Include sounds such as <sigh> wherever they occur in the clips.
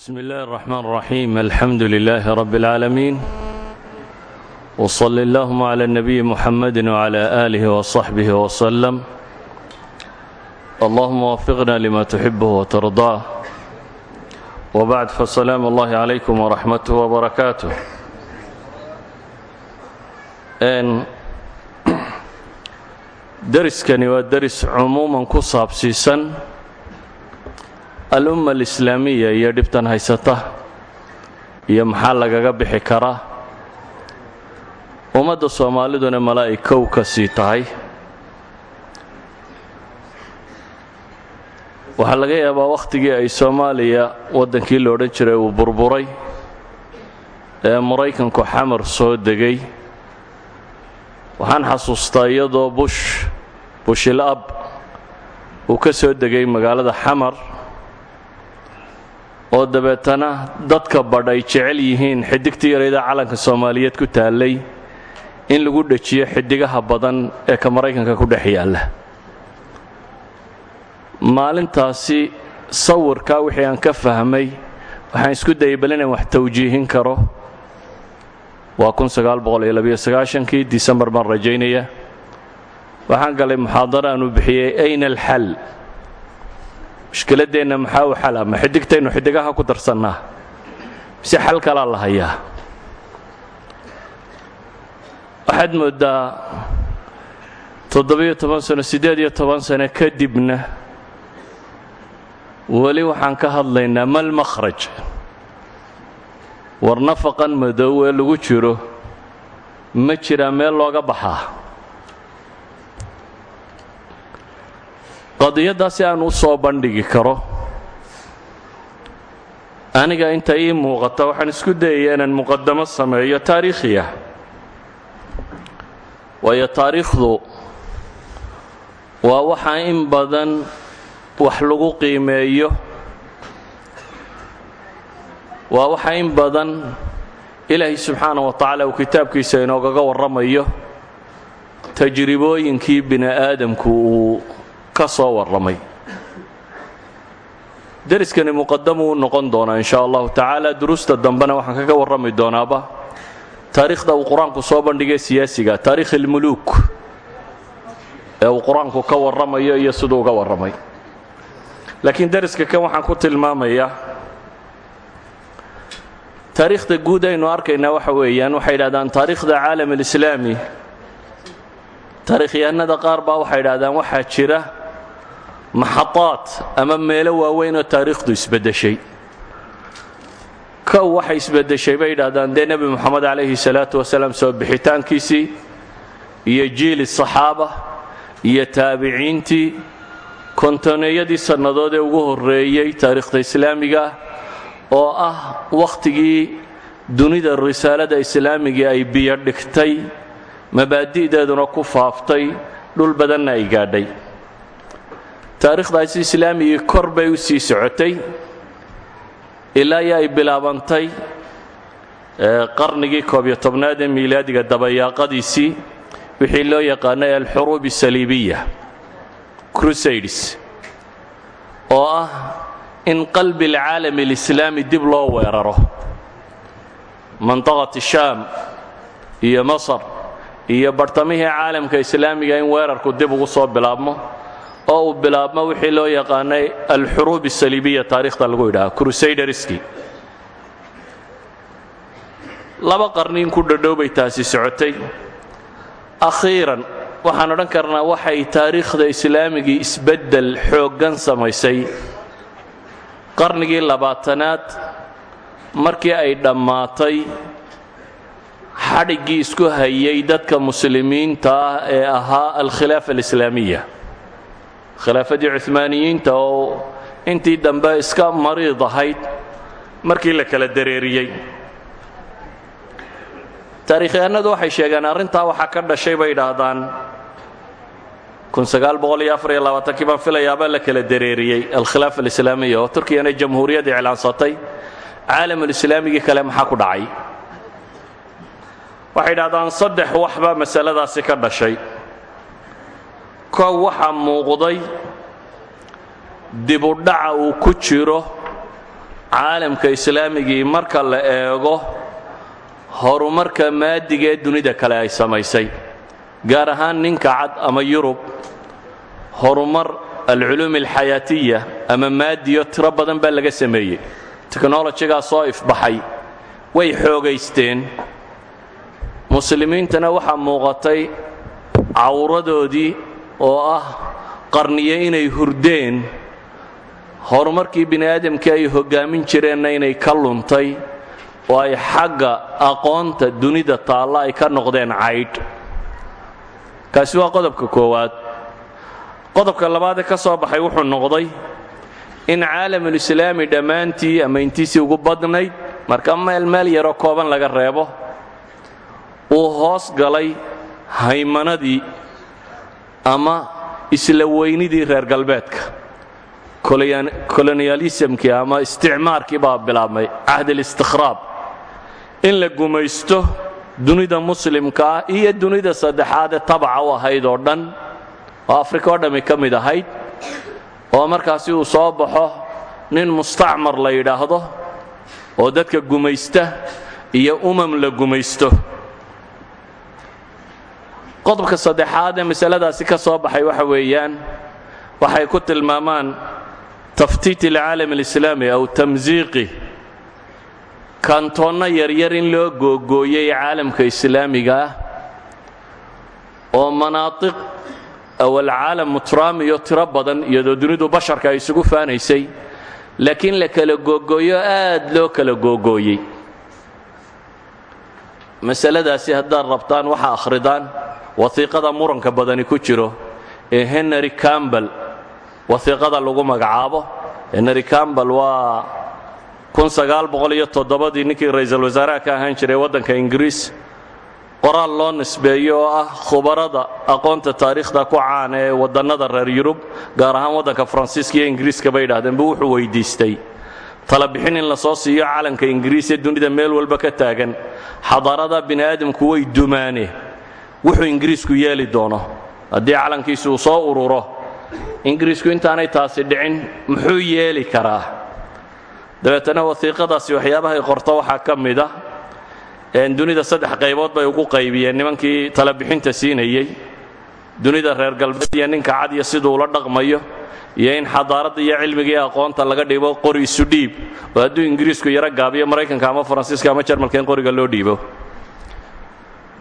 بسم الله الرحمن الرحيم الحمد لله رب العالمين وصل اللهم على النبي محمد وعلى آله وصحبه وسلم اللهم وفقنا لما تحبه وترضاه وبعد فالسلام الله عليكم ورحمته وبركاته deriskani waa deris cumuuman ku saabsiisan al-umma alislaamiya iyo dhibtan haysata iyo maxaa lagaga bixi karaa? Ummadda soomaaliduna malaa'ig kow ka sii tahay. Waxaa laga yaabaa wakhtigii ay soomaaliya waddankii la odhan jiray uu burburay ee maraykanku xamar soo degay. Waxaan xasuustaa iyadoo bush bushil ab uu ka soo degay magaalada xamar oo dabeetana dadka badh ay jecel yihiin xidigtii yarayda calanka soomaaliyeed ku taallay in lagu dhejiyo xidigaha badan ee ka maraykanka ku dhex yaalla. Maalintaasi sawirkaa wixii aan ka fahmay waxaan isku dayay bal inaan wax tawjiihin karo. Waa kii disembar baan rajaynaya. Waxaan galay muxaadaro aanu bixiyey ayna alxal mushkiladdeenna maxaa u xala ma xidigtaynu xidigaha ku darsannaa? Mise xal kalaa la hayaa? Waxaad mooddaa toddobiyo toban sano siddeed iyo toban sano kadibna weli waxaan ka hadlaynaa mal makhraj war nafaqan madow ee lagu jiro. Ma jiraa meel looga baxaa qadiyaddaa si aan u soo bandhigi karo. Aniga inta ii muuqata waxaan isku dayaya inaan muqadamo sameeyo taariikhiya. Waayo taariikhdu waa waxaa in badan wax lagu qiimeeyo. Waa waxa in badan ilaahay subxaana wa tacaala uu kitaabkiisa inoogaga warramayo. Tajribooyinkii bini aadamku uu ka soo warramay deriskani muqadamuu noqon doonaa in sha allahu tacaala duruusta dambena waxaan kaga warrami doonaaba taariikhda uu qur'aanku soo bandhigay siyaasiga taarikh ilmuluuk ee uu qur'aanku ka warramayo iyo siduu uga warramay. Laakiin deriska kan waxaan ku tilmaamayaa taariikhda guud aynu arkaynaa waxa weeyaan waxay yidhahdaan taariikhda caalam alislaami taariikhyahanada qaar baa waxay yidhahdaan waxaa jira maxadaad ama meelo waaweyn oo taariikhdu isbeddeshay. Kow waxay isbeddeshay bay yidhahdaan dee nebi moxamed calayhi salaatu wasalaam soo bixitaankiisii iyo jiili saxaaba iyo taabiciintii kontoneeyadii sannadood ee ugu horreeyey taariikhda islaamiga oo ah wakhtigii dunida risaalada islaamiga ay biyo dhigtay mabaadi'deeduna ku faaftay dhul badanna ay gaadhay taariikhdaasi islaamigii kor bay u sii socotay ilaa iyo ay bilaabantay qarnigii koob iyo tobnaad ee miilaadiga dabayaaqadiisii wixii loo yaqaanay alxuruub asaliibiya crusades oo ah in qalbi alcaalami alislaami dib loo weeraro. Mandaqat shaam iyo masar iyo bartamihii caalamka islaamiga in weerarku dib ugu soo bilaabmo oo uu bilaabmo wixii loo yaqaanay alxuruub asaliibiya taarikhda lagu yidhaha crusaderski. Laba qarniin ku dhadhow bay taasi socotay. Akhiiran waxaan odhan karnaa waxay taariikhda islaamigii isbeddel xooggan samaysay. Qarnigii labaatanaad markii ay dhammaatay xadhiggii isku hayay dadka muslimiinta ah ee ahaa alkhilaafa alislaamiya khilaafadii cuhmaaniyiinta oo intii dambe iska mariid ahayd markii la kala dareeriyey. Taarikhyahanadu waxay sheegeen arrintaa waxaa ka dhashay bay idhaahdaan. Kii baan filayaabaa la kala dareeriyey alkhilaafa alislaamiya oo turkiyana jamhuuriyad iclaansatay. Caalamulislaamigii kale maxaa ku dhacay? Waxay idhahdaan saddex waxbaa masaladaasi ka dhashay kow waxaa muuqday dibudhaca uu ku jiro caalamka islaamigii marka la eego horumarka maadiga dunida kale ay samaysay gaar ahaan ninka cad ama yurub. Horumar alculuum alxayaatiya ama maadiyo tiro badan baa laga sameeyey. Teknolojigaa soo ifbaxay way xoogaysteen. Muslimiintana waxaa muuqatay cawradoodii oo ah qarniyo inay hurdeen horumarkii bini aadamkii ay hoggaamin jireenna inay ka luntay oo ay xagga aqoonta dunida taalla ay ka noqdeen caydh. Kaasi waa qodobka koowaad. Qodobka labaadee ka soo baxay wuxuu noqday in caalamulislaami dhammaantii ama intiisii ugu badnayd marka meel meel yaroo kooban laga reebo uu hoos galay haymanadii ama isla weynidii reer galbeedka. Koloniyalismkii ama isticmaarkii baa bilaabmay cahdilistikhlaab in la gumaysto dunida muslimka ah iyo dunida saddexaad ee tabaca u ahayd oo dhan oo afrika oo dhammi ka mid ahayd oo markaasi uu soo baxo nin mustacmar la yidhaahdo oo dadka gumaysta iyo umam la gumaysto qodobka saddexaad ee masaladaasi ka soo baxay waxa weeyaan waxay ku tilmaamaan taftiit alcaalam alislaami aw tamsiiqi kantoonna yaryar in loo googooyey caalamka islaamiga ah oo manaatiq aw alcaalam mutraamiyo tiro badan iyadoo dunidu basharka ay isugu faanaysay laakiin la kala googooyo aad loo kala googooyey masaladaasi haddaad rabtaan waxaa akhridaan wasiiqada muranka badani ku jiro ee henry cambel wasiiqada lagu magacaabo. Henry cambel waa ii ninkii ra'iisul wasaaraha ka ahaan jiray waddanka ingiriis. Qoraal loo nisbeeyo oo ah khubarada aqoonta taariikhda ku caan ee waddannada reer yurub gaar ahaan waddanka faransiiska iyo ingiriiska bay yidhahdeen buu wuxuu weyddiistay talabixin in la soo siiyo calanka ingiriis ee dunida meel walba ka taagan. Xadaarada bini aadamku way dumaane wuxuu ingiriisku yeeli doono. Haddii calankiisu uu soo ururo ingiriisku intaanay taasi dhicin muxuu yeeli karaa? Dabeetana wasiiqadaasi waxyaabahay qorto waxaa ka mid ah dunida saddex qaybood bay ugu qaybiyeen nimankii talabixinta siinayey dunida reer galbeed iyo ninka cad iyo siduu ula dhaqmayo iyo in xadaaradda iyo cilmiga iyo aqoonta laga dhibo qori isu dhiib. Oo hadduu ingiriisku yaro gaabiyo maraykanka ama faransiiska ama jarmalka in qoriga loo dhiibo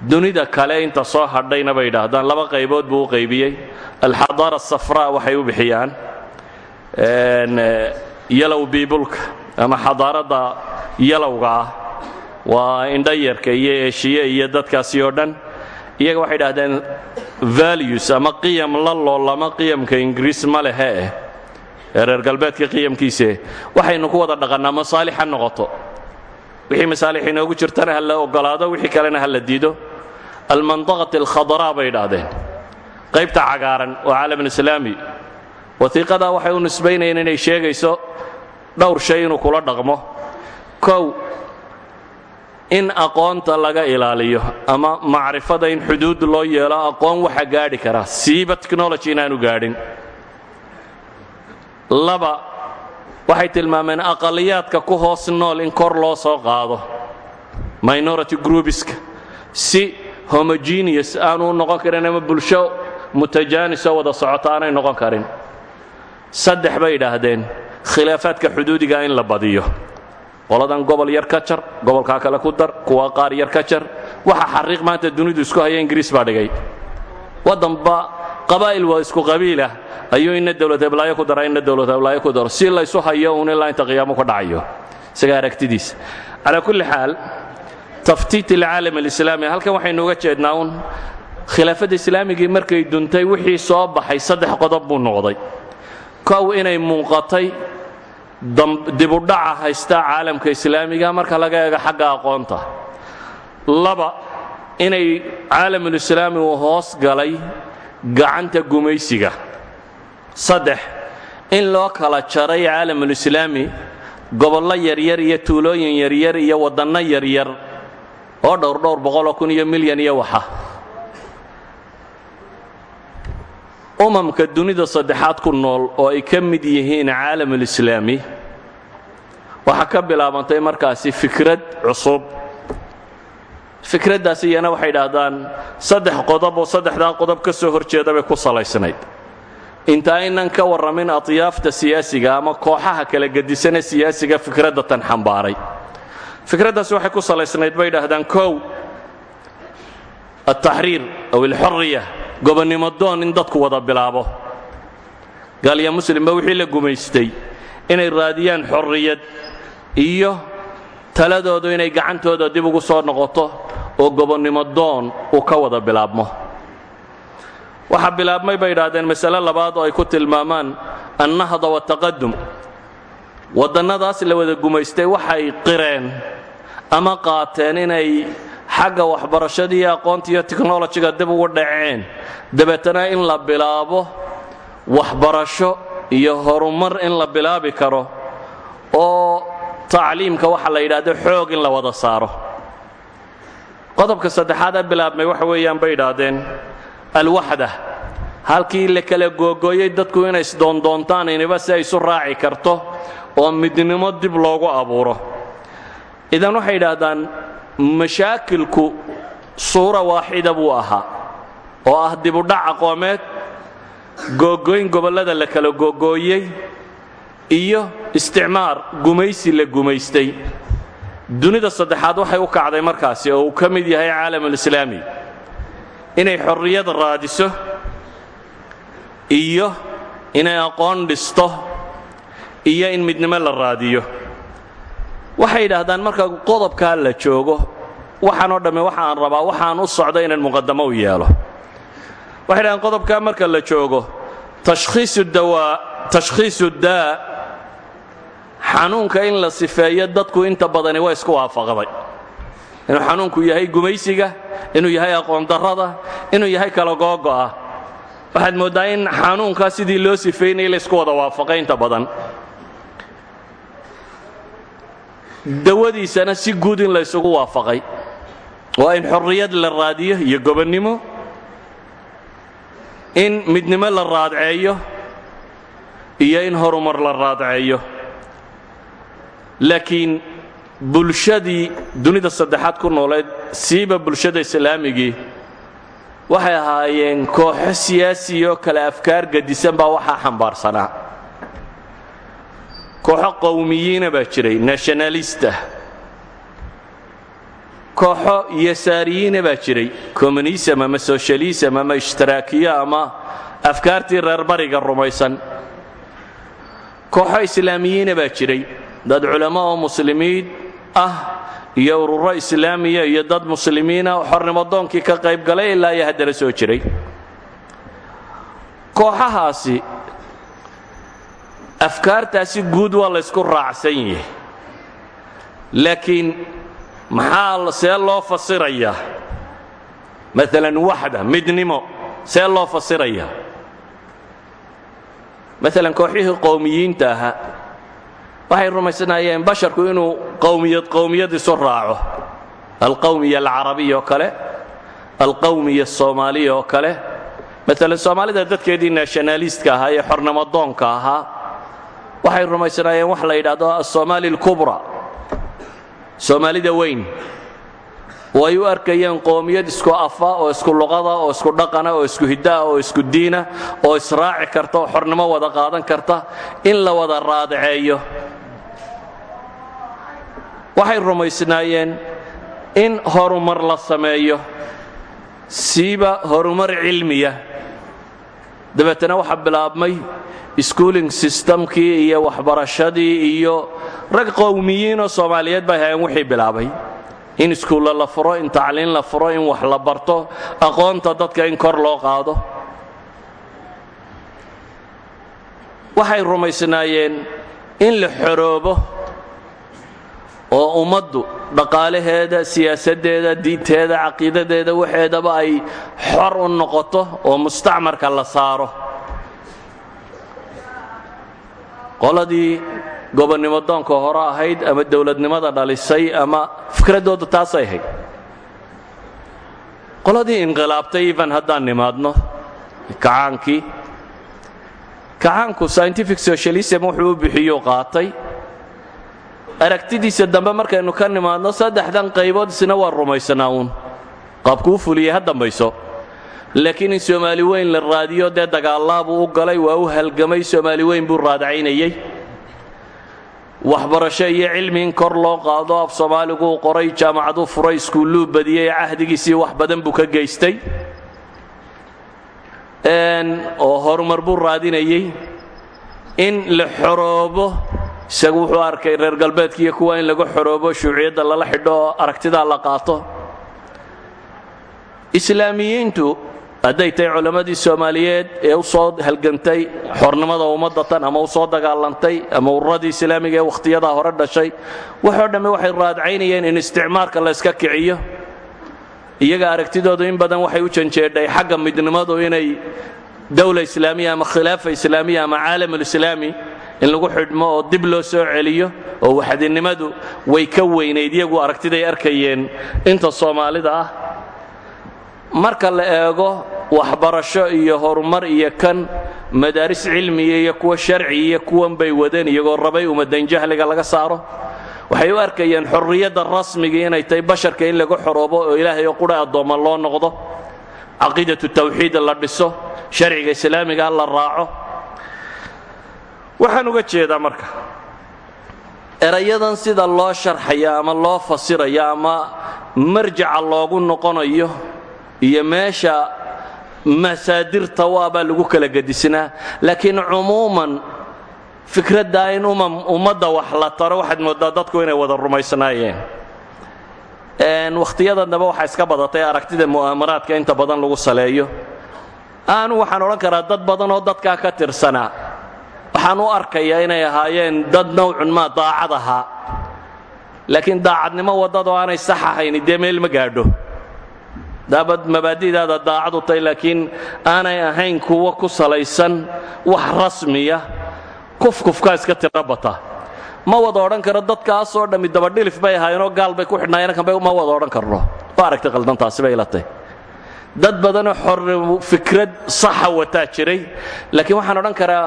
dunida kale inta soo hadhayna bay yidhaahdaan. Laba qaybood buu u qaybiyey. Alxadaara asafraa waxay u bixiyaan. Yalow biibulka ama xadaaradda yalowga ah. Waa indhayarka iyo eeshiye iyo dadkaasi oo dhan. Iyaga waxay idhahdeen values ama qiyam la loolama qiyamka ingiriis ma lehe. Eh galbeedka qiyamkiise. Waxaynu ku wada dhaqannaa masaalix noqoto. Wixii masaalix inoogu jirtana ha la ogolaado wixii kalena ha la diido almandaqat alkhadraa bay idhaahdeen. qaybta cagaaran oo caalamulislaami wasiiqadaa waxay u nisbaynayeen inay sheegayso dhowr shay inuu kula dhaqmo. Kow in aqoonta laga ilaaliyo ama macrifada in xuduud loo yeelo aqoon waxa gaadhi kara siiba technology inaanu gaadhin. Laba waxay tilmaameen aqaliyaadka ku hoos nool in kor loo soo qaado minority groupiska. Si homogeneous aanu noqon karin ama bulsho mutajaanisoo wada socota aanay noqon karin. Saddex bay idhaahdeen. Khilaafaadka xuduudiga in la badiyo. Qoladan gobol yar ka jar gobolkaa kale ku dar kuwa qaar yar ka jar. Waxa xariiq maanta dunidu isku haya ingiriis baa dhigay. Waddanba qabaa'il waa isku qabiilah ayuu ina dowlad heblaayo ku dara ina dowlad heblaayo ku daro. Si laysu hayo uun ilaa inta qiyaamo ku dhacayo. Isaga aragtidiisa. Calaa kulli xaal taftiit alcaalam alislaami. Halkan waxaynu uga jeednaa uun khilaafadda islaamigii markay duntay wixii soo baxay saddex qodob buu noqday. Kow inay muuqatay dibudhaca haysta caalamka islaamiga marka laga eego xagga aqoonta. Laba inay caalamulislaami uu hoos galay gacanta gumaysiga. Saddex in loo kala jaray caalamulislaami gobollo yaryar iyo tuulooyin yaryar iyo waddanno yaryar oo dhowr dhowr boqoloo kun iyo milyan iyo waxa. Umamka dunida saddexaad ku nool oo ay ka mid yihiin caalamulislaami waxaa ka bilaabantay markaasi fikrad cusub. Fikraddaas iyana waxay idhaahdaan saddex qodob oo saddexdaa qodob ka soo hor jeeda ku salaysnayd. Inta aynan ka warramin atyaafta siyaasiga ama kooxaha kala gedisane siyaasiga fikradda tan xambaaray fikraddaasi waxay ku salaysnayd bay idhaahdaan kow altaxriir aw alxorriya gobonnimo doon in dadku wada bilaabo. Gaalya muslimba wixii la gumaystay inay raadiyaan xorriyad iyo taladoodu inay gacantooda dib ugu soo noqoto oo gobonnimo doon uu ka wada bilaabmo. Waxaa bilaabmay bay idhaahdeen masale labaad oo ay ku tilmaamaan annahda wataqadum waddannadaas la wada gumaystay waxay qireen ama qaateen inay xagga waxbarashada iyo aqoonta iyo teknolojiga dib ugu dhaceen. Dabeetana in la bilaabo waxbarasho iyo horumar in la bilaabi karo oo tacliimka waxa la yidhaahdo xoog in la wada saaro. Qodobka saddexaadee bilaabmay waxa weeyaan bay idhaahdeen alwaxda halkii la kala googooyey dadku inay isdoondoontaan iniba si ay isu raaci karto oo midnimo dib loogu abuuro idan waxay idhaahdaan mashaakilku suura waaxida buu ahaa oo ah dibudhac aqoomeed googooyn gobollada la kala googooyey iyo isticmaar gumaysi la gumaystay. Dunida saddexaad waxay u kacday markaasi oo uu ka mid yahay caalamulislaami inay xorriyad raadiso iyo inay aqoon dhisto iyo in midnimo la raadiyo waxay yidhaahdaan marka qodobkaa la joogo waxaan oo dhamme waxaan rabaa waxaan u socda inaan muqadamo u yeelo. Waxay dhahdaan qodobkaa marka la joogo tashkhiisu daa xanuunka in la sifeeyo dadku inta badani waa isku waafaqday. Inuu xanuunku yahay gumaysiga inuu yahay aqoondarrada inuu yahay kala googo'a waxaad mooddaa in xanuunkaa sidii loo sifeynayay la isku wada waafaqay inta badan dawadiisana si guud in la ysugu waafaqay. Waa in xorriyad la raadiyo iyo gobonnimo. In midnimo la raadceeyo iyo in horumar la raadceeyo. Laakiin bulshadii dunida saddexaad ku nooleed siiba bulshada islaamigii waxay ahaayeen kooxo siyaasiyo kale afkaar gadisan baa waxaa xambaarsanaa kooxo qowmiyiina baa jiray nationalista. Kooxo yasaariyiina baa jiray communism ama socialism ama ishtiraakiyo ama afkaartii reer bariga rumaysan. Kooxo islaamiyiina baa jiray dad culamo oo muslimiin ah iyo ururo islaamiya iyo dad muslimiina xornimadoonkii ka qayb galay ilaa iyo haddana soo jiray. Kooxahaasi afkaartaasi guud waa laysku raacsan yahay. Laakiin maxaa see loo fasirayaa? Maalan waxda midnimo see loo fasirayaa? Maalan kooxihii qowmiyiinta ahaa waxay rumaysnaayeen basharku inuu qowmiyad qowmiyad isu raaco. Alqowmiya alcarabiya oo kale alqowmiya asoomaaliya oo kale. Maalan soomaalida dadkeedii nationalistka ahaa ee xornimadoonka ahaa waxay rumaysnaayeen wax la yidhaahdo asoomaali alkubra. Soomaalida weyn. Oo ay u arkayeen qoomiyad isku afa oo isku luqada oo isku dhaqana oo isku hiddaah oo isku diina oo israaci karta oo xornimo wada qaadan karta in la wada raadaceeyo waxay rumaysnaayeen in horumar la sameeyo siiba horumar cilmiya. Dabeetana waxaa bilaabmay schooling systemkii iyo waxbarashadii iyo rag qowmiyiinoo soomaaliyeed bay hayeen wixii bilaabay. In iskuulla la furo in tacliin la furo in wax la barto aqoonta dadka in kor loo qaado. Waxay rumaysnaayeen in la xoroobo oo ummaddu dhaqaalaheeda siyaasaddeeda diinteeda caqiidadeeda waxeedaba ay xor u noqoto oo mustacmarka la saaro qoladii gobonnimo doonka hore ahayd ama dowladnimada dhalisay ama fikraddoodu taasay ahayd. Qoladii inqilaabtay even haddaan nimaadno kacaankii. Kacaanku scientific socialism wuxuu u bixiyuu qaatay. Aragtidiisa dambe markaynu ka nimaadno saddexdan qaybood isna waa rumaysanaa uun. Qaabkuu fuliyey ha dambayso laakiin in soomaali weyn la raadiyo dee dagaalaabuu u galay waa u halgamay soomaali weyn buu raadacaynayey waxbarasho iyo cilmi in kor loo qaado af soomaaliguu qoray jaamacaduu furay iskuulluu badiyey cahdigiisii wax badan buu ka geystay. Oo horumar buu raadinayey in la xoroobo isagu wuxuu arkay reer galbeedka iyo kuwa in laga xoroobo shuuciyadda lala xidho oo aragtidaa la qaato. Islaamiyiintu hadday tahay culammadii soomaaliyeed ee u soo halgantay xornimada ummadda tan ama u soo dagaalantay ama ururadii islaamiga ee wakhtiyadaa hore dhashay waxoo dhamme waxay raadcaynayeen in isticmaarka la yska kiciyo. Iyaga aragtidoodu in badan waxay u janjeedhay xagga midnimadu inay dawla islaamiya ama khilaafa islaamiya ama caalamulislaami in lagu xidhmo oo dib loo soo celiyo oo waxdinimadu way ka weynayd iyagu aragtiday arkayeen. Inta soomaalida ah marka la eego waxbarasho iyo horumar iyo kan madaaris cilmiya iyo kuwa sharci iyo kuwan bay wadeen iyagoo rabay ummadan jahliga laga saaro. Waxay u arkayeen xorriyadda rasmigii inay tahay basharka in laga xoroobo oo ilaahay oo qura addoomma loo noqdo. Caqiidatu tawxiid la dhiso sharciga islaamiga la raaco. Waxaan uga jeedaa marka erayadan sida loo sharxaya ama loo fasirayo ama marjaca loogu noqonayo iyo meesha masaadirta waabaa lagu kala gedisnaa laakiin cumuuman fikraddaa in ummadda wax la taro waxaad mooddaa dadku inay wada rumaysnaayeen. Wakhtiyadan dambe waxaa iska badatay aragtida mu'aamaraadka inta badan lagu saleeyo. Aanu waxaan odhan karaa dad badan oo dadkaa ka tirsanaa. Waxaan u arkayaa inay ahaayeen dad nowcun maa daacad laakiin daacadnimo waddadoo aanay sax ahayni dee meel ma gaadho daabad mabaadi'daada daacad u tahay laakiin aanay ahayn kuwo ku salaysan wax rasmiya kufkufkaa iska tiro bata. Ma wada odhan karo dadkaasoo dhammi dabadhilif bay ahaayeenoo gaal bay ku xidhnaayeen kanbay ma wada odhan karno. Waa aragtay qaldantaasi bay ila tahy dad badanoo xor fikrad saxa wataa jiray laakiin waxaan odhan karaa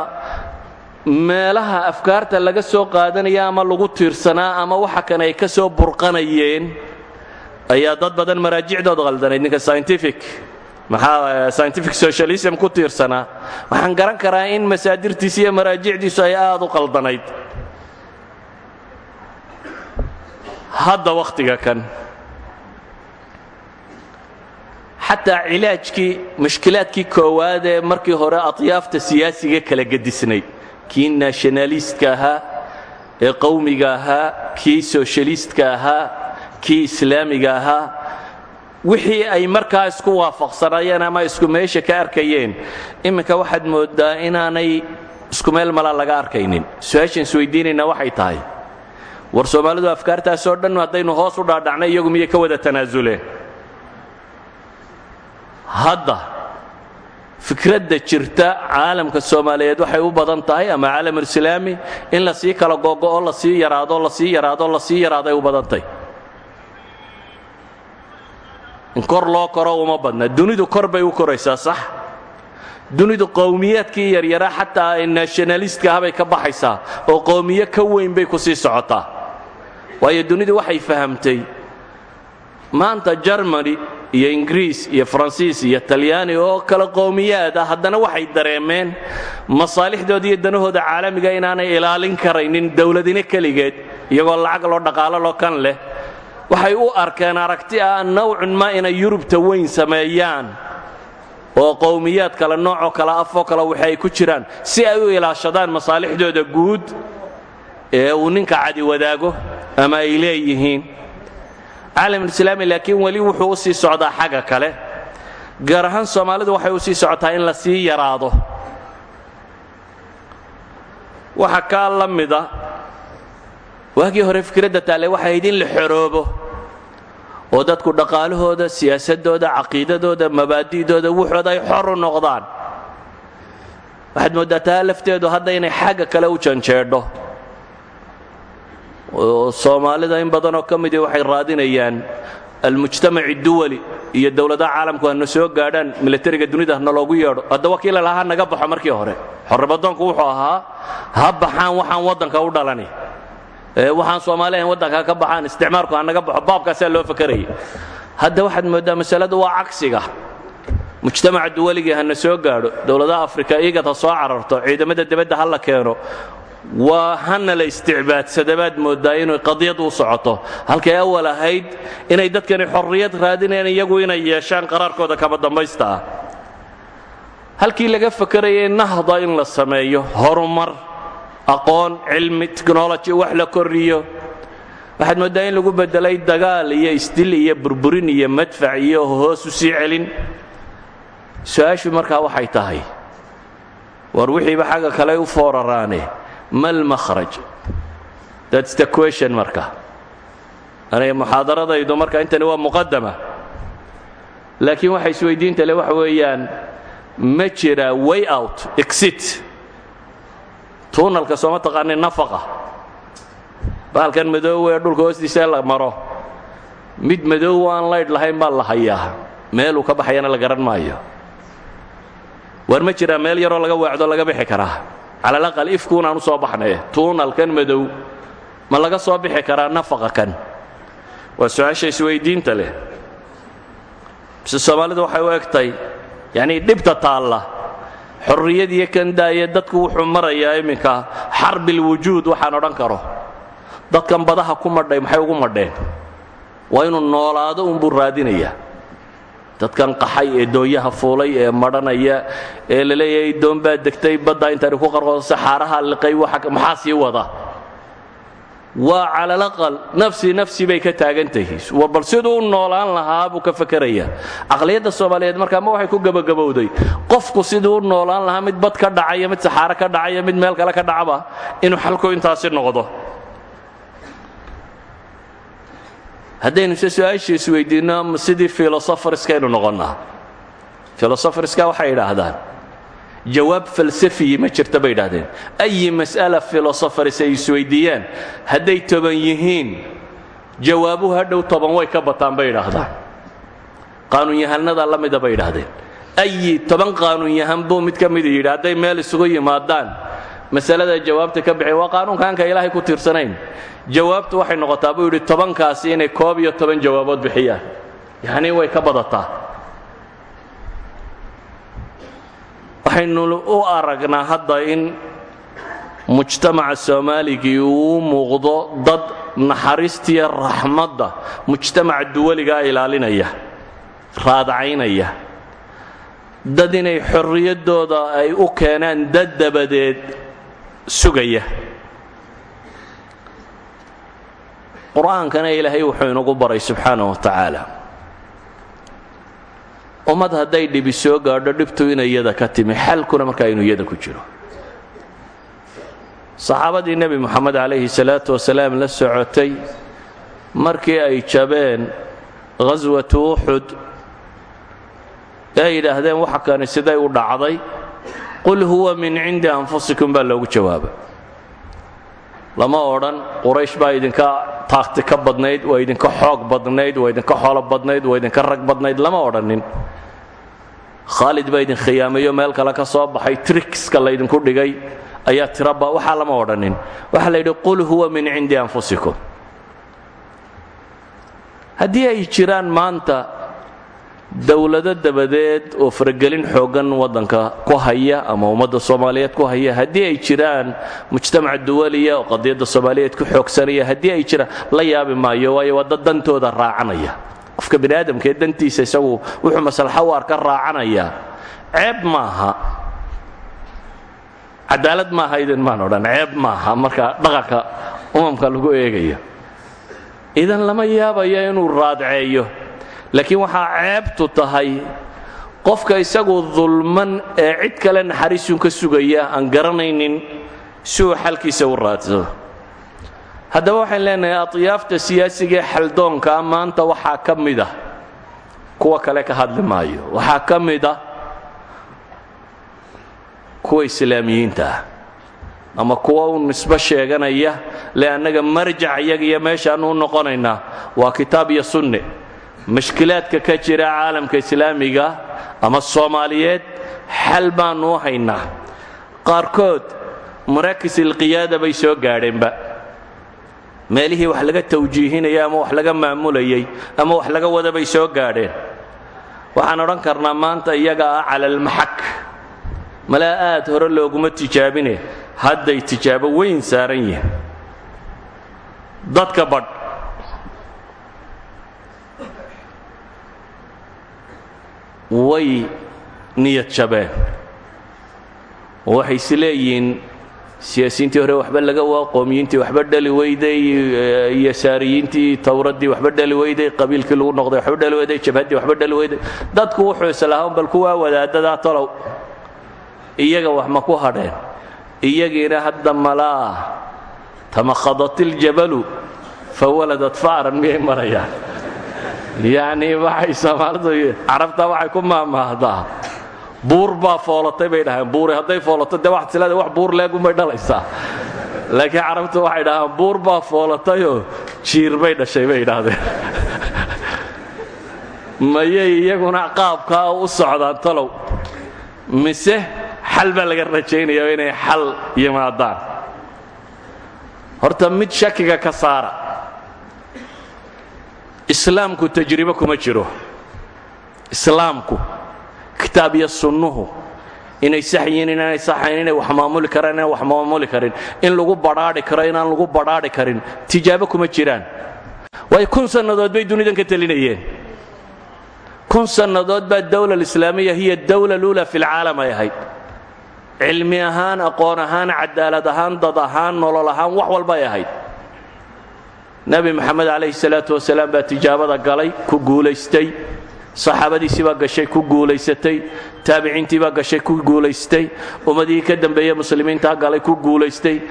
meelaha afkaarta laga soo qaadanaya ama lagu tiirsanaa ama waxa kane ay ka soo burqanayeen ayaa dad badan maraajicdood qaldanayd ninka scientific. Maxaa scientific socialism ku tiirsanaa waxaan garan karaa in masaadirtiisa iyo maraajicdiisu ay aad u qaldanayd. Hadda wakhtiga kan. Xataa cilaajkii mushkilaadkii koowaad ee markii hore adyaafta siyaasiga kala gedisnayd kii nationalistka ahaa ee qowmiga ahaa kii socialistka ahaa kii islaamiga ahaa wixii ay markaa isku waafaqsanaayeen ama isku meesha ka arkayeen imminka waxaad mooddaa inaanay isku meel malaa laga arkaynin. Isweydiinaynaa waxay tahay. War soomaalidu afkaartaasoo dhan haddaynu hoos u dhaadhacnay iyagu miyay ka wada tanaasuleen hadda fikradda jirta caalamka soomaaliyeed waxay u badan tahay ama caalamulislaami in la sii kala gogo'o la sii yaraado la sii yaraado la sii yaraaday u badantahy in kor loo koro uma badna. Dunidu kor bay u koraysaa sax? Dunidu qowmiyaadkii yaryaraa xataa nationalistka ah bay ka baxaysaa oo qowmiyo ka weyn bay ku sii socotaa. Waayo dunidu waxay fahamtay maanta jarmani iyo ingiriis iyo faransiis iyo talyaani oo kale qowmiyaad ah haddana waxay dareemeen masaalixdooda iyo danahooda caalamiga inaanay ilaalin karaynin dowladine keligeed iyagoo lacag loo dhaqaalo loo kan leh waxay u arkeen aragti ah nawcun ma inay yurubta weyn sameeyaan. Oo qowmiyaad kale noocoo kale afoo kale waxa ay ku jiraan. Si ay u ilaashadaan masaalixdooda guud ee uu ninka cadi wadaago ama ay leeyihiin. Caalamulislaami laakiin weli wuxuu u sii socdaa xagga kale. Gaar ahaan soomaalidu waxay u sii socotaa in la sii yaraado. Waxa kaa la mida waagii hore fikradda taalle waxay ahayd in la xoroobo oo dadku dhaqaalahooda siyaasadooda caqiidadooda mabaadi'dooda wuxooda ay xor u noqdaan. Waxaad mooddaa taa lafteedu hadda inay xagga kale u janjeedho. Oo soomaalida in badanoo ka midii waxay raadinayaan almujtamac duwali iyo dowladaha caalamku hana soo gaadhaan milatariga dunida hana loogu yeedho. Hadda wakiila lahaa naga baxo markii hore. Xorribadoonku wuxuu ahaa ha baxaan waxaan waddanka u dhalani waxaan soomaalihan waddanka ka baxaan isticmaalku hanaga baxo baabkaasaa loo fakarayay hadda waxaad mooddaa masaladu waa cagsiga. Mujtamaca duwaligii hana soo gaadho dowladaha afrika igad ha soo cararto ciidamada debadda ha keeno. Waa hana la isticbaadsada baad mooddaa inay qadiyadu socoto. Halkay awal ahayd inay dadkani xorriyad raadinayaan iyagu inay yeeshaan qaraarkooda kama dambaysta. Halkii laga fakarayay nahda in la sameeyo horumar aqoon cilmi technology wax la koriyo. Waxaad mooddaa in lagu beddelay dagaal iyo isdil iyo burburin iyo madfac iyo hoos u sii celin. Su'aashu markaa waxay tahay war wixiiba xagga kale u fooraraane mal makhraj. That's the question marka. Aniga muxaadaradaydu marka intani waa muqadama laakiin waxa isweydiinta le waxa weeyaan ma jira way out exit tuunalka sooma taqaanin nafaqa. Bahalkan madoowe dhulka hoostiisa la maro. Mid madoowo aan laydh lahayn baa la hayaa. Meeluu ka baxayana la garan maayo. War ma jiraa meel yaroo laga weecdo laga bixi karaa cala alaqal ifkuunaan u soo baxnaye tuunalkan madow ma laga soo bixi karaa nafaqa kan. Waa su'aasha isweyddiinta leh. Soomaalidu waxay u egtay yacnii dhibta taalla xorriyadiyo kan daaya dadku wuxuu marayaa iminka xarbilwujuud waxaan odhan karo. Dadkan badaha ku madhay maxay ugu madheen? Waa inuu noolaado unbuu raadinayaa dadkan qaxay ee doonyaha fuulay ee madhanaya ee la leeyahay doon baa degtay badda intani ku qarqoosa xaaraha liqay maxaa sii wada waa calalaqal nafsi nafsi bay ka taagan tahay bal siduu u noolaan lahaa buu ka fakerayaa caqliyadda soomaaliyeed markaa ma waxay ku gebagabowday qofku siduu u noolaan lahaa mid bad ka dhacaya mid saxaaro ka dhacaya mid meel kale ka dhacaba inuu xalku intaasi noqdo. Haddaynu se su'aasha isweydiinno sidii filosofarskaynu noqonnaa? Filosofarska waxay idhaahdaan jawaab falsafiyi ma jirta bay idhahdeen ayi mas'ala filosofaris ay isweydiiyaan hadday toban yihiin jawaabuhu hadhow toban way ka bataan bay idhaahdaan qaanuunyahanada la mida bay idhahdeen ayi toban qaanuunyahan buu mid ka mida yidhi hadday meel isugu yimaadaan. Masalada jawaabta ka bixi waa qaanuunkaanka ilaahay ku tiirsanayn. Jawaabtu waxay noqotaa buu yidhi tobankaasi inay koob iyo toban jawaabood bixiyaan. Yacnii way ka badataa waxaynu u aragnaa hadda in mujtamaca soomaaligii uu muuqdo dad naxariistiya raxmadda mujtamaca duwaligaa ilaalinaya raadacaynaya dad inay xorriyaddooda ay u keenaan dad dabadeed sugaya. Qur'aankana ilaahay wuxuu inagu baray subxaana wa tacaala ummad hadday dhibi soo gaadho dhibtu inay iyada ka timi. Xalkuna markaa inuu iyada ku jiro. Saxaabadii nebi moxamed calayhi salaatu wasalaam la socotay markii ay jabeen ghaswatu uxud ee ay yidhaahdeen waxa kani siday u dhacday? Qul huwa min cindi anfusikum baa loogu jawaaba lama odhan quraysh baa idinka taagti ka badnayd waa idinka xoog badnayd waa idinka xoolo badnayd waa idinka rag badnayd lama odhanin khaalid baa idin khiyaamayo meel kale ka soo baxay trikska laydinku dhigay. Ayaa tiraba waxaa lama odhanin. Waxaa la yidhi qul huwa min cindi anfusikum. Haddii ay jiraan maanta dowlado dabadeed oo faragelin xooggan waddanka ku haya ama ummadda soomaaliyeed ku haya haddii ay jiraan mujtamac duwaliya oo qadiyadda soomaaliyeed ku xoogsanaya haddii ay jiraan la yaabi maayo waayo waa dad dantooda raacanaya qofka bini aadamkaee dantiisa isagu wuxuu maslaxo u arka raacanaya ceeb maaha. Cadaalad maaha idin maan odhan ceeb maaha marka dhaqanka umamka lagu eegayo. Idan lama yaabayo inuu raadceeyo laakiin waxaa ceebtu tahay qofka isagu dulman ee cid kale naxariisun ka sugaya aan garanaynin si uu xalkiisa u raadsado haddaba waxaan leenahay atyaafta siyaasiga ee xaldoonkaa maanta waxaa ka mid ah kuwa kale ka hadli maayo. Waxaa ka mid ah kuwa islaamiyiinta ah ama kuwa u nisbo sheeganaya le annaga marjac iyaga iyo meeshaannu u noqonaynaa. Waa kitaab iyo sunne. Mashkilaadka ka jira caalamka islaamiga ama soomaaliyeed xal baannu u haynaa. Qaarkood maraakis ilqiyaada bay soo gaadheenba meelihii wax laga tawjiihinayay ama wax laga maamulayay ama wax laga wada bay soo gaadheen. Waxaan odhan karnaa maanta iyaga ah cala almaxak malaa aad hore looguma tijaabine hadday tijaabo weyn saaran yihiin. Dadka badh. Way niyad jabeen waxay is leeyihiin siyaasiyiintii hore waxba laga waa qoomiyiintii waxba dhali weyday yasaariyiintii towraddii waxba dhali weyday qabiilkii lagu noqday waxba dhali weyday jabhaddii waxba dhali weyday. Dadku wuxuu islahaan bal kuwaa wadaadadaa talow? Iyaga wax ma ku hadheen. Iyagiina hadda malaa. Tamakhadat iljabalu fawaladat fa'ran miyay marayaan? Yacnii waxay soomaalidu carabtaa waxay ku maamaahdaa buur baa foolatay bay dhahaan. Buuri hadday foolato dee waxaad sileedahay wax buur leegumay dhalaysaa. Laakiin carabtu waxay dhahaan buur baa foolatayoo jiir bay dhashay bay idhaahdeen mayay iyaguna qaabkaa u socdaan talow. Mise xal baa laga rajaynaya inay xal yimaadaan. Horta mid shakiga ka saara islaamku tajribo kuma jiro. Islaamku kitaab iyo sunnuhu. Inay sax yihiin inaanay inay wax maamuli karaan wax maamuli karin. In lagu badhaadhi karo inaan lagu badhaadhi karin. Tijaabo kuma jiraan. Waayo kun sannadood bay dunidan ka telinayeen. Kun sannadood baa dawla alislaamiya hiya dawla luula fi lcaalam ay ahayd. Cilmi ahaan aqoon ahaan cadaalad ahaan dad ahaan nolol ahaan wax walba ay ahayd. Nebi moxamed calayhi salaatu wasalaam baa tijaabada galay ku guulaystay saxaabadiisii baa gashay ku guulaysatay taabiciintii baa gashay ku guulaystay ummadihii ka dambeeye muslimiintaa galay ku guulaystay.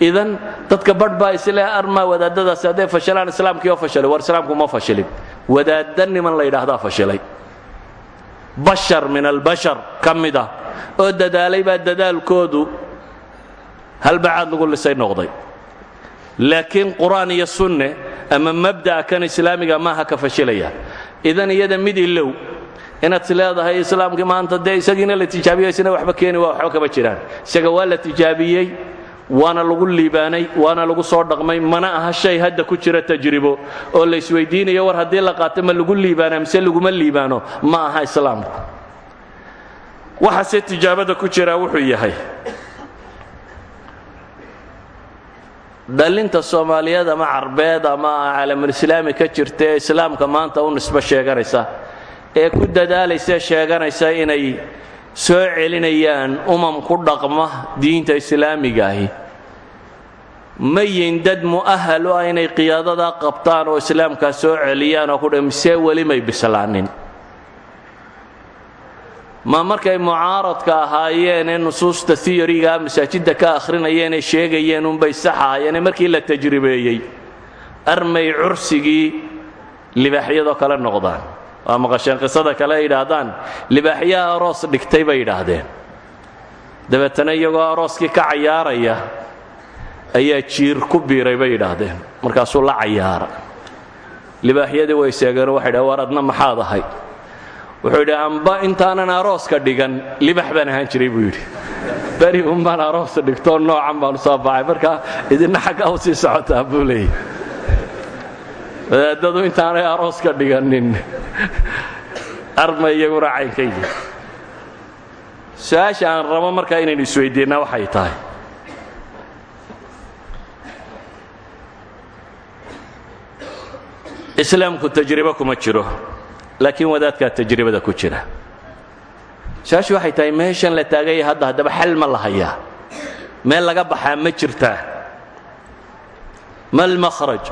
Idan dadka badh baa armaa wadaadadaasi hadday fashilaan islaamkii oo fashilay war islaamku ma fashilin. Wadaadda niman la yidhaahdaa bashar min albashar ka mid ah. Oo dadaalay baa dadaalkoodu halbacaad lagu lisay noqday. Laakiin qur'aan iyo sunne ama mabda'a kan islaamiga maaha ka fashilaya idan iyada mid ilow inaad leedahay islaamkii maanta dee isagiina la tijaabiyo isna waxba keeni waa waxba kama jiraan. Isaga waa la tijaabiyey waana lagu liibaanay waana lagu soo dhaqmay mana aha shay hadda ku jira tajribo. Oo la isweydiinayo war haddii la qaato ma lagu liibaana mise laguma liibaano? Ma aha islaamku. Waxaase tijaabada ku jira wuxuu yahay dhalinta soomaaliyeed ama carbeed ama caalamulislaami ka jirta ee islaamka maanta u nisbo sheeganaysa. Ee ku dadaalaysa sheeganaysa inay soo celinayaan umam ku dhaqma diinta islaamigaahi ma yihiin dad mu'ahal u ah inay qiyaadadaa qabtaan oo islaamkaa soo celiyaan oo kudh mise weli may bislaanin ma markay mucaaradka ahaayeen ee nusuusta theoryga masaajidda ka akhrinayeen ee sheegayeen unbay sax ahaayeene markii la tajribeeyey armay cursigii libaaxyadoo kale noqdaan. Waa maqasheen qisada kale ay yidhaahdaan libaaxyaha aroos dhigtay bay yidhaahdeen. Dabeetana iyagoo arooskii ka cayaaraya ayaa jiir ku biiray bay yidhaahdeen. Markaasuu la cayaara. Libaaxyadii way seegeenoo waxay dhahen war adna maxaad ahay wuxuu yidhi amba intaanan arooska dhigan libax baan ahaan jiray buu yidhi. Beri un baan aroos dhigtoo noocan baanu soo baxay. Markaa idinna xaggaa u sii socotaa buu leeyay. Wadaadadu intaanay arooska dhiganin. Arma iyaguna caynka su'aasha aan rabo markaa inaynu isweydiinna waxay tahay. Islaamku tajribo kuma jiro laakiin wadaadkaa tajribada ku jira. Su'aashu waxay tahay meeshan la taagaya hadda haddaba xal ma la meel laga baxaa ma jirtaa ma lmakhraj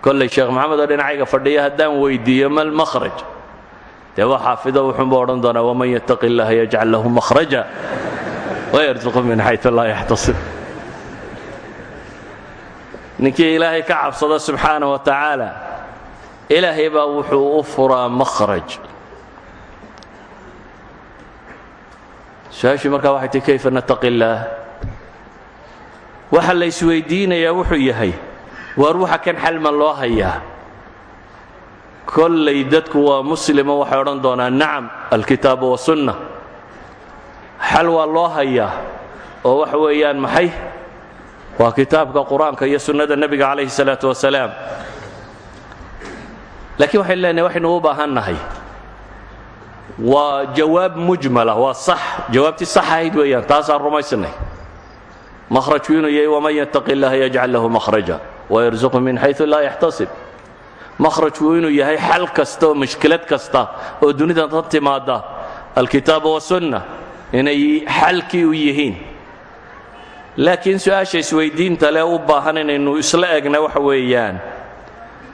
kollay sheekh maxamed oo dhinacayga fadhiya haddaan weyddiiyo ma lmakhraj dee waa xaafido wuxuunba doonaa waman yattaqi illaha yajcal lahu makhraja wayarzuqu min xaytu laa yaxtasib ninkii ilaahay ka cabsada subxaana wa tacaala ilaahay baa wuxuu u furaa makhraj. Su'aashii markaa waxay tii kayfa illaah waxa la isweydiinayaa wuxuu yahay waar waxa kan xalma loo hayaa. Kollay dadku waa muslimo waxay odhan doonaan nacam alkitaabu wasunna xal waa loo hayaa oo waxa weeyaan maxay? Waa kitaabka qur'aanka iyo sunnada nebiga calayhi salaatu wasalaam laakiin waxaynu leenahay waxaynu u baahannahay. Waa jawaab mujmala waa sax. Jawaabtii sax ahayd weeyaan taasaan rumaysnay. Mahrajku inuu yahay waman yattaqi illaha yajcal lahu mahraja wayarzuqu min xayu laa yaxtasib mahrajku inuu yahay xal kasta mushkilad kasta oo dunida ka timaada alkitaaba wasunna inay xalkii u yihiin. Laakiin su'aasha isweydiinta u baahan inaynu isla egna waxa weeyaan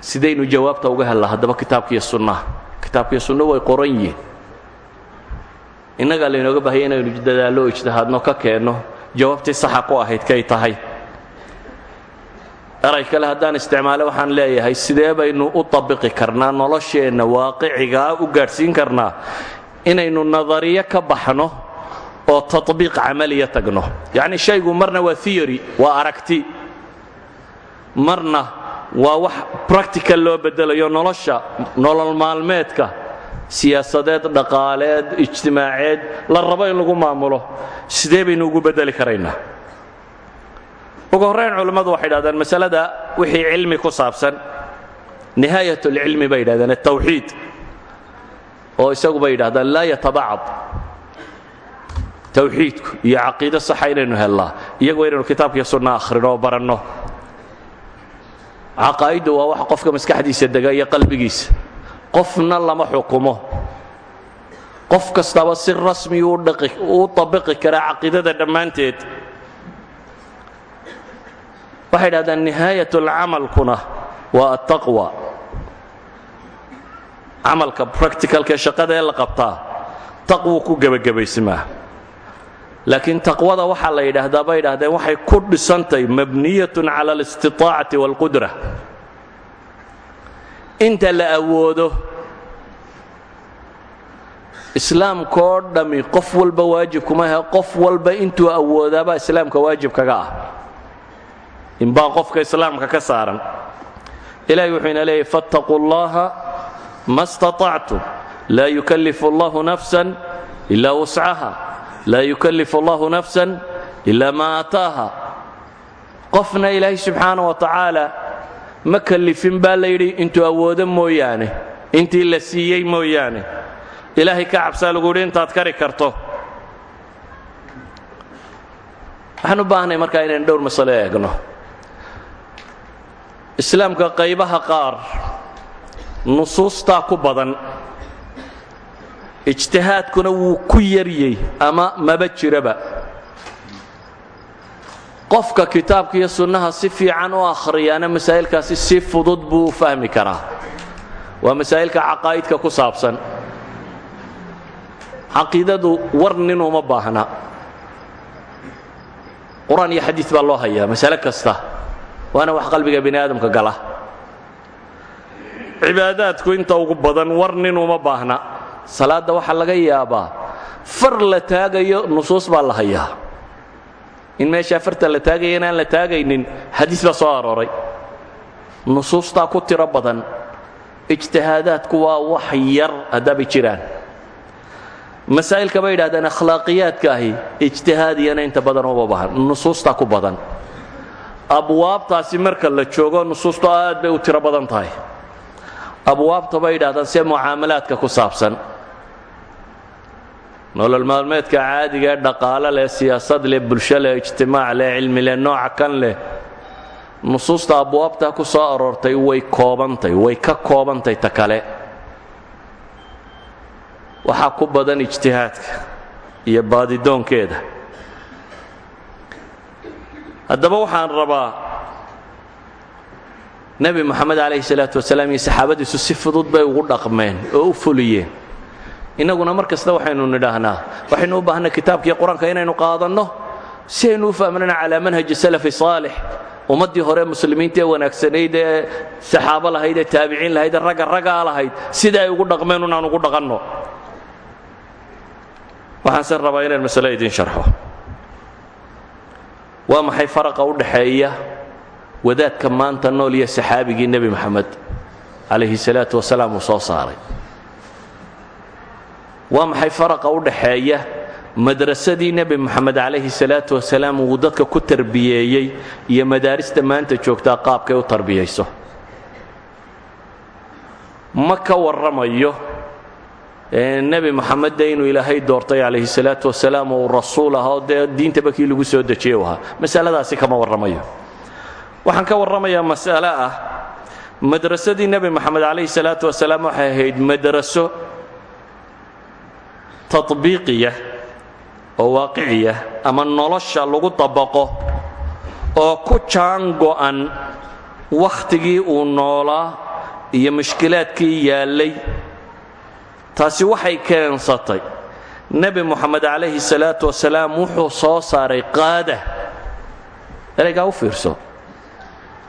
sidaynu jawaabta uga hellaa haddaba kitaabkiiyo sunnaha kitaabkiiyo sunna way qoran yihiin. Innagaa laynooga baahaya inaynu dadaallo ijtihaadno ka keenno jawaabtii saxa ku ahayd kay tahay. Eray kale haddaan isticmaale waxaan leeyahay sidee baynu u tabiqi karnaa nolosheenna waaqicigaa u gaadhsiin karnaa inaynu nadariyo ka baxno oo tabiiq camaliya tagno. Yacni shaygu marna waa theory waa aragti. Marna waa wax practical loo beddelayo nolosha nolol maalmeedka siyaasadeed dhaqaaleed ijtimaaceed la rabo in lagu maamulo. Sidee baynu ugu beddeli karaynaa ugu horrayn culimmadu waxay dhahdeen masalada wixii cilmi ku saabsan nihaayat اlcilmi bay yidhahdeen atawxiid oo isagu bay yidhahdaan laa yatabacad. Tawxiidku iyo caqiido saxa inaynu hellaa iyagu inaynu kitaabkiiyo sunna akhrino oo baranno caqaa'iddu waa wax qofka maskaxdiisa dega iyo qalbigiisa. Qofna lama xukumo. Qof kastaba si rasmi uu tabiqi karaa caqiidada dhammaanteed. Waxay dhahdaan nihaayat lcamalkuna waa attaqwa. Camalka practicalka shaqada ee la qabtaa taqwuu ku gebagabaysmaa laakiin taqwada waxaa la yidhaahdaa bay yidhahdeen waxay ku dhisantahy mabniyatun cala alistiطaacati wاlqudra inta la awoodo islaamkaoo dhammi qof walba waajib kuma ahe qof walba intuu awoodaabaa islaamka waajib kaga ah inbaa qofka islaamka ka saaran ilahay wuxuu ina leeyahy faاttaquu اllaha ma اstaطactum laa yukallifu اllahu nafsan ila wuscaha laa yukallifu اllahu nafsan ila ma aataaha qofna ilaahay subxaana wa tacaala ma kallifin baa la yidhi intuu awoodo mooyaane intii la siiyey mooyaane ilaahay ka cabsaa lagu yidhi intaad kari karto waxaan u baahnay markaa inaynu dhowr masalo eegno islaamka qaybaha qaar nusuustaa ku badan ijtihaadkuna wuu ku yaryey ama maba jiraba. Qofka kitaabka iyo sunnaha si fiican u akhriyaana masaa'ilkaasi si fudud buu u fahmi karaa. Waa masaa'ilka caqaa'idka ku saabsan. Caqiidadu war nin uma baahna. Qur'aan iyo xadiid baa loo hayaa masale kasta. Waana wax qalbiga bini aadamka gala. Cibaadaadku inta ugu badan war nin uma baahna salaadda waxaa laga yaabaa far la taagayo nusuus baa la hayaa. In meeshaa farta la taagaya inaan la taagaynin xadiis baa soo arooray. Nusuustaa ku tiro badan ijtihaadaadku waa wax yar haddaabay jiraan. Masaa'ilka bay yidhahdeen akhlaaqiyaadka ahi ijtihaadiyana inta badan baahan nusuustaa ku badan. Abwaabtaasi marka la joogo nusuustu aad bay u tiro badan tahay abwaabta bay yidhahdaan see mucaamalaadka ku saabsan. Nolol maalmeedka caadiga ee dhaqaalo leh siyaasad leh bulsho leh ijtimaac leh cilmi leh nooca kan leh nusuusta abwaabtaa ku soo aroortay way koobantay way ka koobantay ta kale. Waxaa ku badan ijtihaadka iyo baadidoonkeeda haddaba waxaan rabaa nebi moxamed calayhi salaatu wasalaam iyo saxaabadiisu si fudud bay ugu dhaqmeen oo u fuliyeen. Innaguna mar waxaynu nidhaahnaa waxaynu u baahnay kitaabkiiyo qur'aanka inaynu qaadanno si aynu u fahmnana calaa manhaji salafi saalix. Hore muslimiinta wanaagsanayd ee saxaabo lahayd ee taabiciin lahayd ee ragga lahayd sida ay ugu dhaqmeen unaan ugu dhaqanno. Waxaanse rabaa inaan masale idiin sharxo. Waa maxay faraqa u dhaxeeya wadaadka maanta nool iyo saxaabigii nebi moxamed calayhi salaatu wasalaam uu soo saaray. Waa maxay faraqa u dhaxeeya madrasadii nebi moxamed calayhi salaatu wasalaam uu dadka ku tarbiyeeyey iyo madaarista maanta joogtaa qaabkay u tarbiyayso ma ka warramayo nebi moxamed de inuu ilaahay doortay calayhi salaatu wasalaam uu rasuul ah oo dee diintaba lagu soo dejiyey u masaladaasi kama warramayo waxaan ka warramayaa mas'ale ah. Madrasadii nebi moxamed calayhi salaatu wasalaam waxay ahayd madraso taطbiiqiya oo waaqiciya ama nolosha lagu dabaqo oo ku jaan go'an wakhtigii uu noolaa iyo mushkilaadkii yaallay. Taasi waxay keensatay. Nebi moxamed calayhi salaatu wasalaam wuxuu soo saaray qaada. Eraygaa u fiirso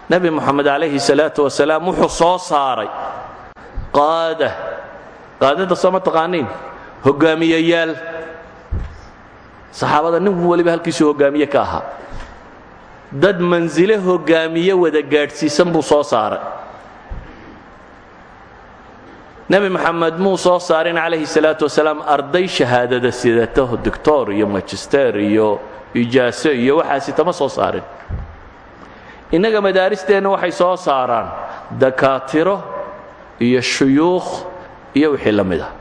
nebi moxamed calayhi salaatu wasalaam wuxuu soo saaray qaada. Qaadada soo ma taqaaniin? Hoggaamiyayaal saxaabada nin waliba halkiisuu hoggaamiye ka ahaa. Dad mansile hoggaamiye wada gaadhsiisan buu soo saaray. Nebi moxamed muu soo saarin calayhi salaatu arday shahaadada sidata doctor iyo magister iyo ijaaso iyo waxaasi tama soo saarin innaga madaaristeenna waxay soo saaraan dakaatiro iyo shuyuukh iyo wixii la mid ah.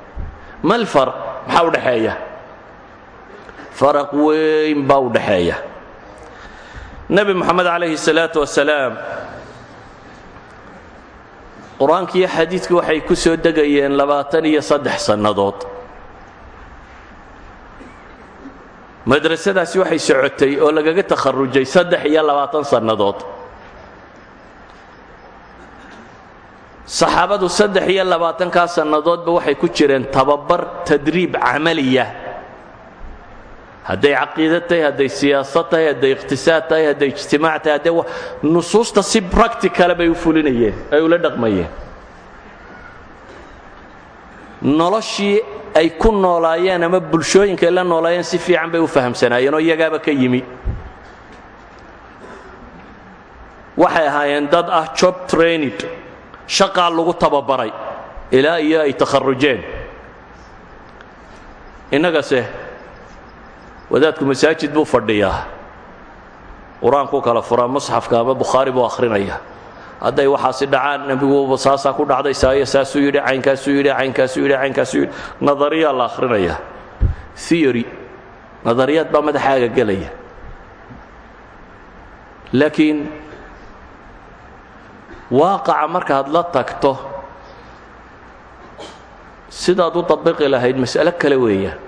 Mal farq maxaa u dhexeeya faraq weyn baa u dhexeeya nebi moxamed calayhi salaatu wasalaam qur'aanki iyo xadiidku waxay ku soo degayeen labaatan iyo saddex sannadood. Madrasadaasi waxay socotay oo lagaga takharujay saddex iyo labaatan sannadood saxaabadu saddex iyo labaatankaa waxay ku jireen tababar tadriib camaliya. Hadday caqiida tahay hadday siyaasad tahay hadday iqhtisaad tahay hadday ijtimaac tahay bay u fulinayeen ay ula dhaqmayeen. Noloshii ay ku noolaayeen ama bulshooyinka la noolaayeen si fiican bay u fahamsanaayeen oo iyagaaba ka yimi. Waxay ahaayeen dad ah job trained shaqaa lagu tababaray. Ilaa iyo ay takharujeen. Innagase wadaadku masaajid buu fadhiyaa. Qur'aankuu kala furaa musxafka ama bukhaari buu akhrinaya. Hadday waxaasi dhacaan nebiguba saasaa ku dhacday saayo saasuu yidhi caynkaasuu yidhi caynkaasuu yidhi caynkaasuu yidhi. Nadariyaa la akhrinayaa theory. Nadariyaad baa madaxaaga gelaya. Laakiin waaqaca markaad la tagto sidaad u dabiqi lahayd mas'alo kale weeyaan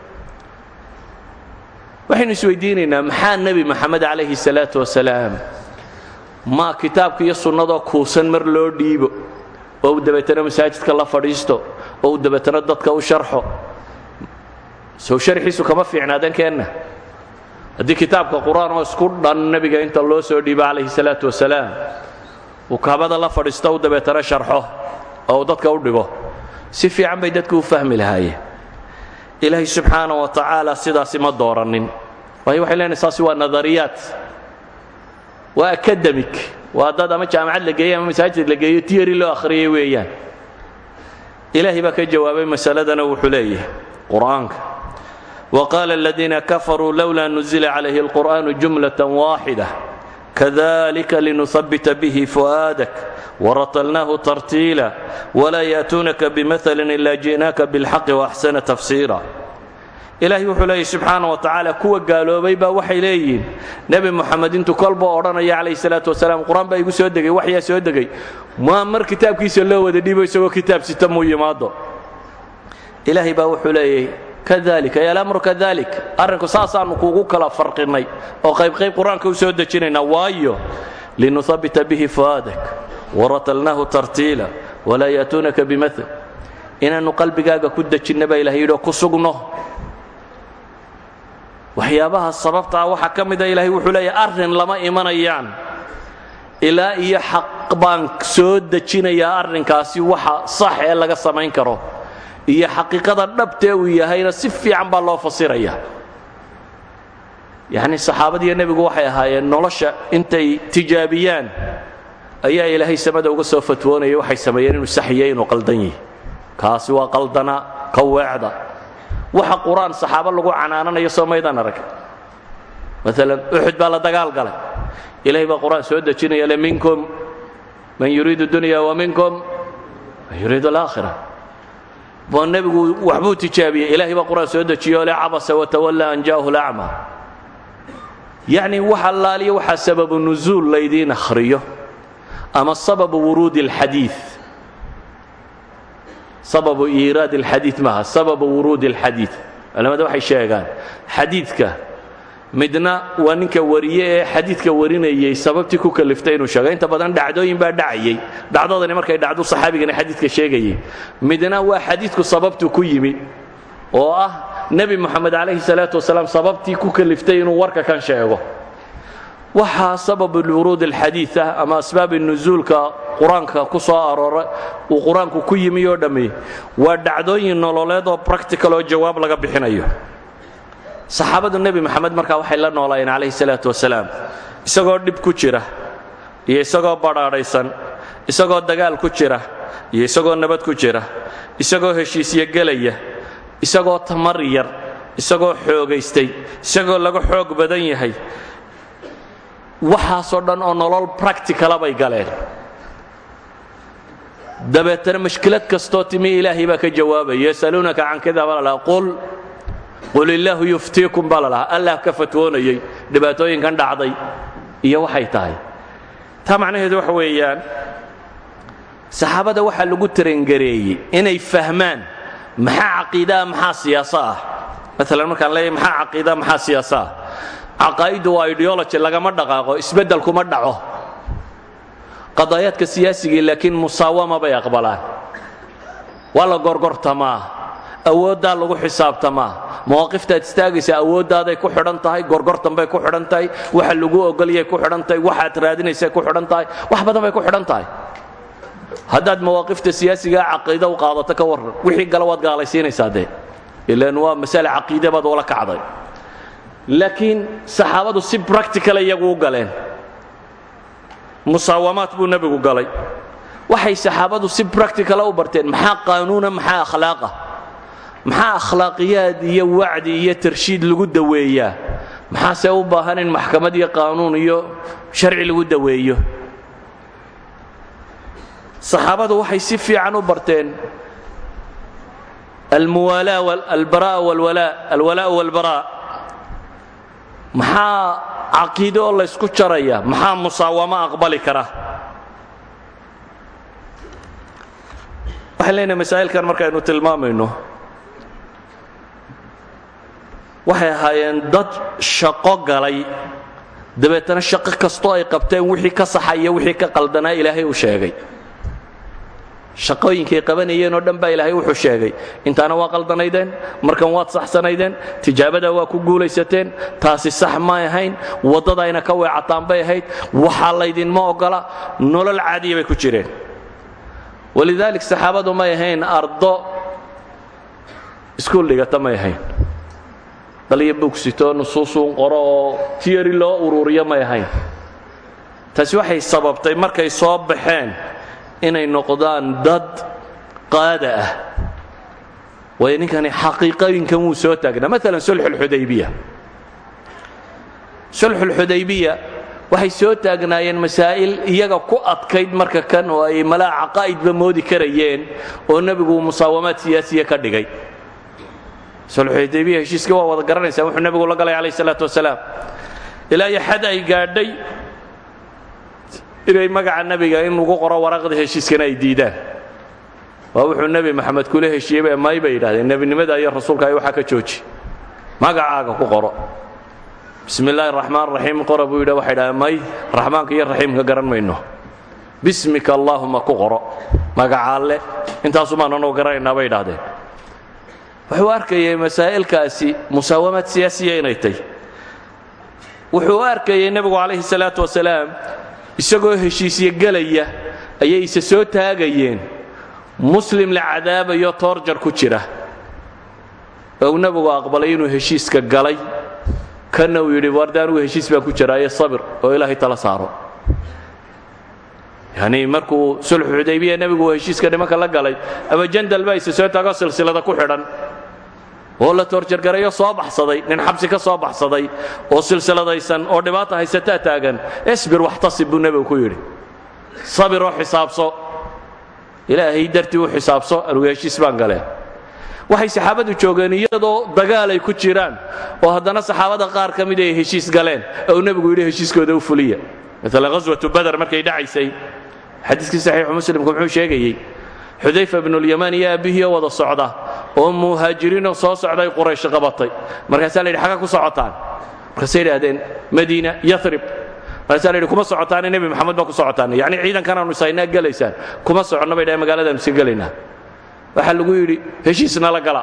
waxaynu isweydiinaynaa maxaa nebi moxamed calayhi salaatu wasalaam maa kitaabka iyo sunnadoo kuusan mar loo dhiibo? Oo uu dabeetana masaajidka la fadhiisto oo uu dabeetana dadka u sharxo. Sow sharxiisu kama fiicnaadeen keenna haddii kitaabka qur'aan oo isku dhan nebiga inta loo soo dhiibo calayhi salaatu wasalaam wukaamada la fadhiisto u dabeetana sharxo oo dadka u dhigo si fiican bay dadku u fahmi lahaayeen. Ilaahay subxaana wa tacaala sidaasi ma doorannin. Waayo waxay leenahay saasi waa nadariyaat waa akademik waa dad ama jaamacad la geeyey ama masaajid la geeyo tiyari loo akhriyay weeyaan. Ilaahay baa ka jawaabay masaladana wuxuu leeyahay qur'aanka. Wa qaala aladiina kafaruu lowlaa nuzila calayhi alqur'aanu kadalika لنثبت به فؤادك waratalnaahu ترتيلا ولا yaatuunaka بمثل ilaa جئناك بالحق waaxsana tafsiira ilaahay wuxuu leeyahy subxaana wa tacaala kuwa gaaloobay baa waxay leeyihiin nebi moxamed intuu kolboo odhanaya calayhi salaatu wasalaam qur'aan baa igu soo degay waxyaa soo degay maa mar kitaabkiisa loo wada dhiibo isagoo kitaab sita muu yimaado ilaahay baa wuxuu leeyahy kadalika yalamru kadalik. Arrinku saasaannu kuugu kala farqinnay oo qaybqayb qur'aanka u soo dejinaynaa waayo linuhabita bihi fu'aadak waratalnaahu tartiila walaa ya'tuunaka bimaal inaannu qalbigaaga ku dejinna baa ilahay yidhi oo ku sugno. Waxyaabaha sababtaa waxaa ka mida ilaahay wuxuu leeyahy arrin lama imanayaan. Ilaa iyo xaq baan soo dejinayaa arrinkaasi waxa sax ee laga samayn karo iyo xaqiiqada dhabtee uu yahayna si fiican baa loo fasiraya. Yacni saxaabadiiyo nebigu waxay ahaayeen nolosha intay tijaabiyaan ayaa ilaahay samada uga soo fatwoonaya waxay sameeyeen inuu saxiyo inuu qaldan yihi kaasi waa qaldana ka weecda waxa qur'aan lagu canaananayo soo arag. Maalan uxud baa la dagaal galay. Ilahay baa qur'aan soo dejinaya le minkum man yuriidu dunya wa minkum man yuriidu alaakhira boo nebigu waxbuu tijaabiyey. Ilahay baa qur'aan soo dejiyo le cabasa watawalla an ja'ahu lacma yacni wax allaaliyo waxaa sababu nusuul laydiin akhriyo ama sababu wuruudi alxadiid sababu iiraad alxadiid maaha sababu wuruudi alxadiid culamada waxay sheegaan xadiidka midna waa ninka wariye ee xadiidka warinayey sababtii ku kaliftay inuu sheego inta badan dhacdooyin baa dhacayay. Dhacdadani markay dhacdu saxaabigani xadiidka sheegayey midna waa xadiidku sababtu ku yimi oo ah nebi moxamed calayhi salaatu wasalaam sababtii ku kaliftay inuu warka kan sheego. Waxaa sababu wuruud alxadiid ah ama asbaabi nusuulka qur'aanka ku soo aroora uu qur'aanku ku yimi oo dhammi waa dhacdooyin nololeed oo practical oo jawaab laga bixinayo saxaabadu nebi moxamed markaa waxay la noolaayeen calayhi salaatu wasalaam. Isagoo dhib ku jira iyo isagoo badhaadhaysan isagoo dagaal ku jira iyo isagoo nabad ku jira isagoo heshiisyo gelaya isagoo tamar yar isagoo xoogaystay isagoo laga xoog badan yahay waxaasoo dhan oo nolol practicala bay galeen. Dabeetana mashkilad kastoo timi ilaahay baa ka jawaabaya yasaluunaka can lalahaa qul qul illaahu yuftiikum baa la lahaa. Allah ka fatwoonayey dhibaatooyinkan dhacday iyo waxay tahay. Taa macnaheedu waxa weeyaan saxaabada waxaa lagu tarengareeyey inay fahmaan maxaa caqiidaah maxaa siyaaso ah. Maalan markaan leeyahay maxaa caqiidaa maxaa siyaaso ah? Waa ideology lagama dhaqaaqo isbeddel kuma dhaco. Qadaayaadka siyaasigii laakiin musaawama bay aqbalaan. Waa la gorgortamaa awooddaa lagu xisaabtamaa. Mawaaqiftaad istaagaysa awooddaaday ku xidhan tahay gorgortan bay ku xidhan tahay waxa lagu ogolyay ku xidhan tahay waxaad raadinaysay ku xidhan tahay wax badan bay ku xidhan tahay. Haddaad mawaaqifta siyaasigaa caqiida u qaadato ka warran wixii gala waad gaalaysiinaysaa waa masale caqiide baad ula kacday. Laakiin saxaabadu si practical iyagu u galeen. Musaawamaad buu nebigu galay. Waxay saxaabadu si practicala u barteen maxaa qaanuuna maxaa akhlaaqa maxaa akhlaaqiyaad iyo wacdi iyo tarshiid lagu daweeyaa? Maxaase u baahan in maxkamad iyo qaanuun iyo sharci lagu daweeyo? Saxaabadu waxay si fiican u barteen almuwaalaa alwalaa walbaraa maxaa caqiide oo laysku jaraya? Maxaa musaawamo aqbali kara? Waxaan leenahay masaa'ilkan markaynu tilmaamayno waxay ahaayeen dad shaqo galay. Dabeetana shaqo kastoo ay qabteen wixii ka saxa wixii ka qaldanaa ilaahay uu sheegay. Shaqooyinkay qabanayeen oo dhan baa ilaahay wuxuu sheegay. Intaana waa qaldanaydeen markan waad saxsanaydeen tijaabadaa waa ku guulaysateen taasi sax may ahayn waddadayna ka weecataan bay ahayd waxaa laydinma oggola nolol caadiya bay ku jireen. Walidaalik saxaabadu may ahayn ardo iskuul dhigata may ahayn dhaliyo bugsito nusuusuun qoro oo tiyari loo uruuriyo may ahayn. Taasi waxay sababtay markay soo baxeen inay noqdaan dad qaada ah. Waayo ninkani xaqiiqooyinkan wuu soo taagnaa. Maalan sulxulxudaybiya sulxulxudaybiya waxay soo taagnaayeen masaa'il iyaga ku adkayd marka kan oo ay malaa caqaa'idba moodi karayeen oo nebigu musaawamaad siyaasiya ka dhigay sulxudaybiya heshiiska waa wada garanaysaa wuxuu nebigu la galay calayh salaatu wasalaam. Ilaa iyo ay gaadhay inay magaca nebiga in lagu qoro waraqda heshiiskana ay diidaan. Waa wuxuu nebi maxamed kula heshiiyeyba may bay yidhahdeen nebinimada iyo rasuulka ay waxaa ka jooji. Magacaaga ku qoro. Bismi illaahi raxmaan raxiim qora may raxmaanka iyo raxiimka garan bismika allaahuma ku qoro. Magacaalle intaasumaananoo garanaynaa bay idhahdeen wuxuu arkayay masaa'ilkaasi musaawamaad siyaasiya inay tay wuxuu arkayay nebigu calayhi salaatu wasalaam isagoo heshiisyo gelaya ayay isa soo taagayeen. Muslim la cadaabayo toorjar ku jira. Ou nebigu aqbalay inuu heshiiska galay. Kana uu yidhi warde anugu heshiis baan ku jiraaye sabir oo ilaahay tala saaro. Yanii markuu sulxu xudaybiya nebigu heshiiska nimanka la galay ama jandal baa isa soo taagoo silsilada ku xidhan oo la toorjargarayo soo baxsaday nin xabsi ka soo baxsaday oo silsiladaysan oo dhibaata haysataa taagan isbir waxtasib buu nebigu ku yidhi. Sabiroo xisaabso. Ilaahay dartii u xisaabso anugu heshiis baan galeen waxay saxaabadu joogeen iyadoo dagaal ay ku jiraan oo haddana saxaabada qaar ka mid ay heshiis galeen oo nebigu yidhi heshiiskooda u fuliya. Maala ghaswatu badar markay dhacaysay xadiiskii saxiixu muslimku muxuu sheegayey xudayfa bnulyamaan iyo aabbihii oo wada socda. Oo muhaajiriinoo soo socday quraysh qabatay. Markaasaa la yidhi ku socotaan. Markaasay idhaahdeen madiina yarib markaasaa la yidhi kuma socotaane nebi maxamed baa ku socotaan. Yacni ciidankanaanu isaynaa kuma soconno bay dhahen magaaladaanu iska gelaynaa. Waxaa lagu yidhi heshiisna la gala.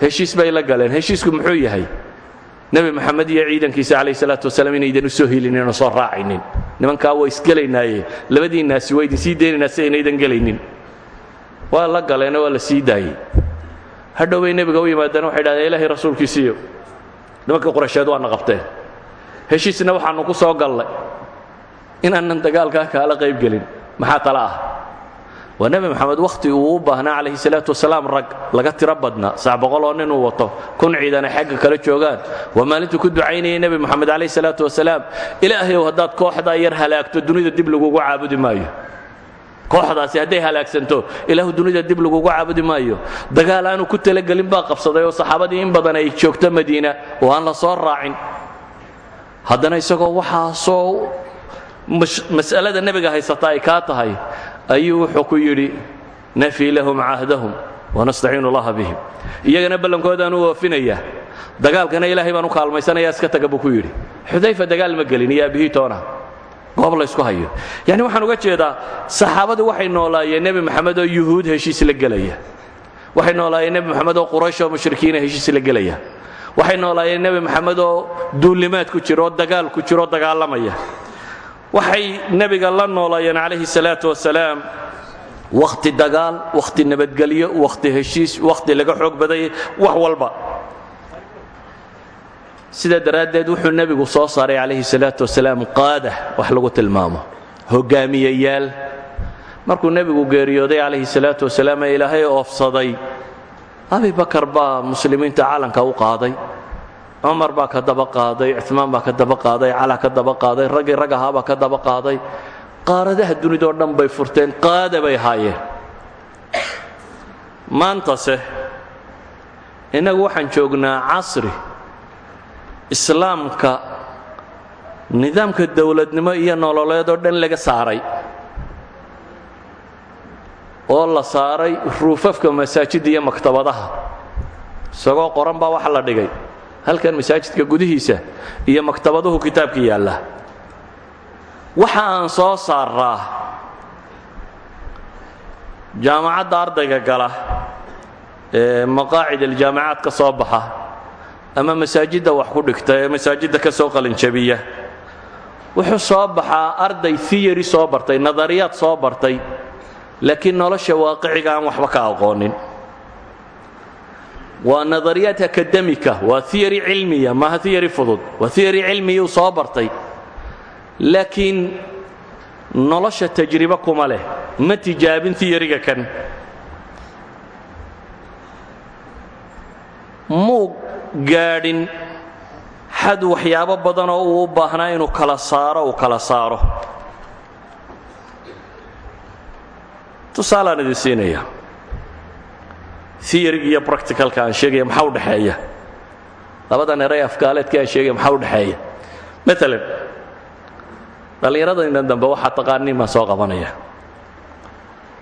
Heshiis bay la galeen. Heshiisku muxuu yahay? Nebi maxamed iyo ciidankiisa calayh salaatu wasalaam inaydan u soo helinin oo soo raacaynin nimankaa waa isgelaynaaye labadiinnaasi waa idin sii daynaynaa si aynaydan gelaynin waa la galeenoo waa la sii daayey hadhowbay nebiga u yimaadeen waxay dhahdeen ilaahay rasuulkiisiiyo nimankii quraysheed waana qabteen heshiisna waxaannu ku soo gallay. Inaanan dagaalkaa kaala qayb gelin. Maxaa tala ah waa nebi moxamed wakhti uu u baahnaa calayhi salaatu wasalaam rag laga tiro badnaa sax nin uu wato kun ciidan ay xagga kala joogaan. Waa maalintuu ku ducaynayay nebi moxamed calayhi salaatu wasalaam ilaahayow haddaad kooxdaa yar halaagto dunida dib lagugu caabudi maayo. Kooxdaasi hadday halaagsanto ilaahu dunida dib lagugu caabudi maayo. Dagaal aanu ku talagelin baa qabsaday oo saxaabadii in badan ay joogto madiina oo aan la soo raacin. Haddana isagoo waxaasoo mas'alada nebiga haysata ay kaa tahay ayuu wuxuu ku yidhi nafii lahum cahdahum wanastaciinu allaha bihim. Iyagana ballankoodaanu oofinayaa dagaalkana ilaahay baan u kaalmaysanaya iska taga buu ku yidhi. Xudayfa dagaal ma gelin iyo aabihii toona. Goob laysku hayo. Yacni waxaan uga jeedaa saxaabadu waxay noolaayeen nebi maxamed oo yuhuud heshiis la gelaya. Waxay noolaayeen nebi maxamed oo quraysh oo mushrikiina heshiis la gelaya. Waxay noolaayeen nebi maxamed oo duulimaad ku jira oo dagaal ku jira oo dagaalamaya waxay nebiga la noolaayeen calayhi salaatu wasalaam. Wakhti dagaal wakhti nabadgelyo wakhti heshiis wakhti laga xoog badayay wax walba. Sidaa daraaddeed wuxuu nebigu soo saaray calayhi salaatu wasalaam qaada wax lagu tilmaamo. Hogaamiyayaal markuu nebigu geeriyooday calayhi salaatu wasalaam ee ilaahay oofsaday abi bakar baa muslimiinta calanka u qaaday cumar baa ka daba qaaday cumaan baa ka daba qaaday cala ka daba qaaday raggii rag ahaabaa ka daba qaaday. Qaaradaha dunidao dhan bay furteen qaada bay ahaayeen maantase innagu waxaan joognaa casri islaamka nidaamka dowladnimo iyo nololeedoo dhan laga saaray. Oo la saaray ruufafka masaajidda iyo maktabadaha. Isagoo qoran baa waxa la dhigay halkan masaajidka gudihiisa iyo maktabaduhu kitaabka yaalla. Waxa aan soo saaraa jaamacadda ardayga gala ee maqaacid aljaamacaad ka soo baxa ama masaajidda wax ku dhigta ee masaajidda ka soo qalinjabiya wuxuu soo baxaa arday theory soo bartay nadariyaad soo bartay laakiin nolosha waaqiciga aan waxba ka aqoonin waa nadariyaad akademika waa theory cilmiya maaha theory fudud. Waa theory cilmiyuu soo bartay. Laakiin nolosha tajribo kuma leh. Ma tijaabin theoryga kan. Muu gaadhin xad waxyaabo badan oo uu u baahnaa inuu kala saaro uu kala saaro. Tusaalaan idin siinaya theoryga iyo practicalka aan sheegaya maxaa u dhexeeya? Labadan eray afgaaleedka aan sheegaya maxaa u dhexeeya? Maalan dhallinyaradaynan dambe waxaa taqaaniin baan soo qabanaya.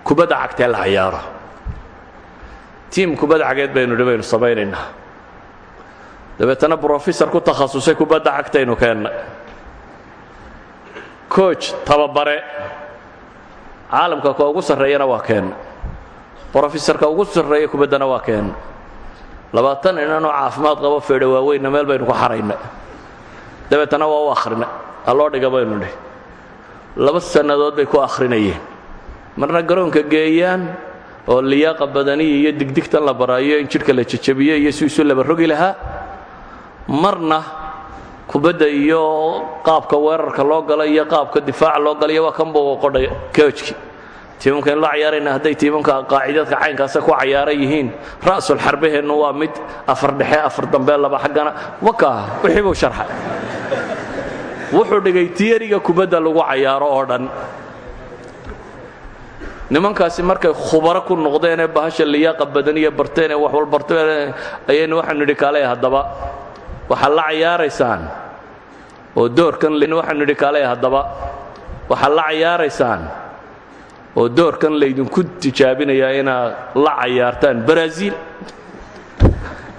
Kubadda cagtee la cayaaro tiim kubad cageed baynu dhi baynu dabeetana brofesor ku takhasusay kubadda cagtaynu keennay coach tababare. Caalamka ka ugu waa keennay brofesorka ugu sarreeya kubaddana waa keennay labaatan inanoo caafimaad qabo feedha waaweynna meel baynu ku xaraynay. Dabeetana waa u akhrinay. Alloo dhiga baynu dhi laba sannadood bay ku akhrinayeen. Marna garoonka geeyaan oo liyaaqa badaniya iyo digdigtan la baraayo in jidhka la jajabiyo iyo si isu laba rogi lahaa. Marna kubadda iyo qaabka weerarka loo galo iyo qaabka difaaca loo galayo waa kan buu qodhay koojki tiimamka in la cayaarayna hadday tiimamka qaacidadka caynkaasa ku cayaaran yihiin. Ra'sul xarbaheennu waa mid afar dhexe afar dambe laba xaggana. Wakaa wixii buu sharxay. Wuxuu dhigay tiyariga kubadda lagu cayaaro oo dhan. Nimankaasi markay khubaro ku noqdeenee bahasha liyaaqa badan iyo barteen ee wax wal barteen ayaynu waxaanu nidhi kaalay haddaba waxaad la cayaaraysaan oo doorkan waxaanu nidhi kaalay haddaba waxaad la cayaaraysaan oo doorkan laydinku tijaabinayaa inaad la cayaartaan baraaziil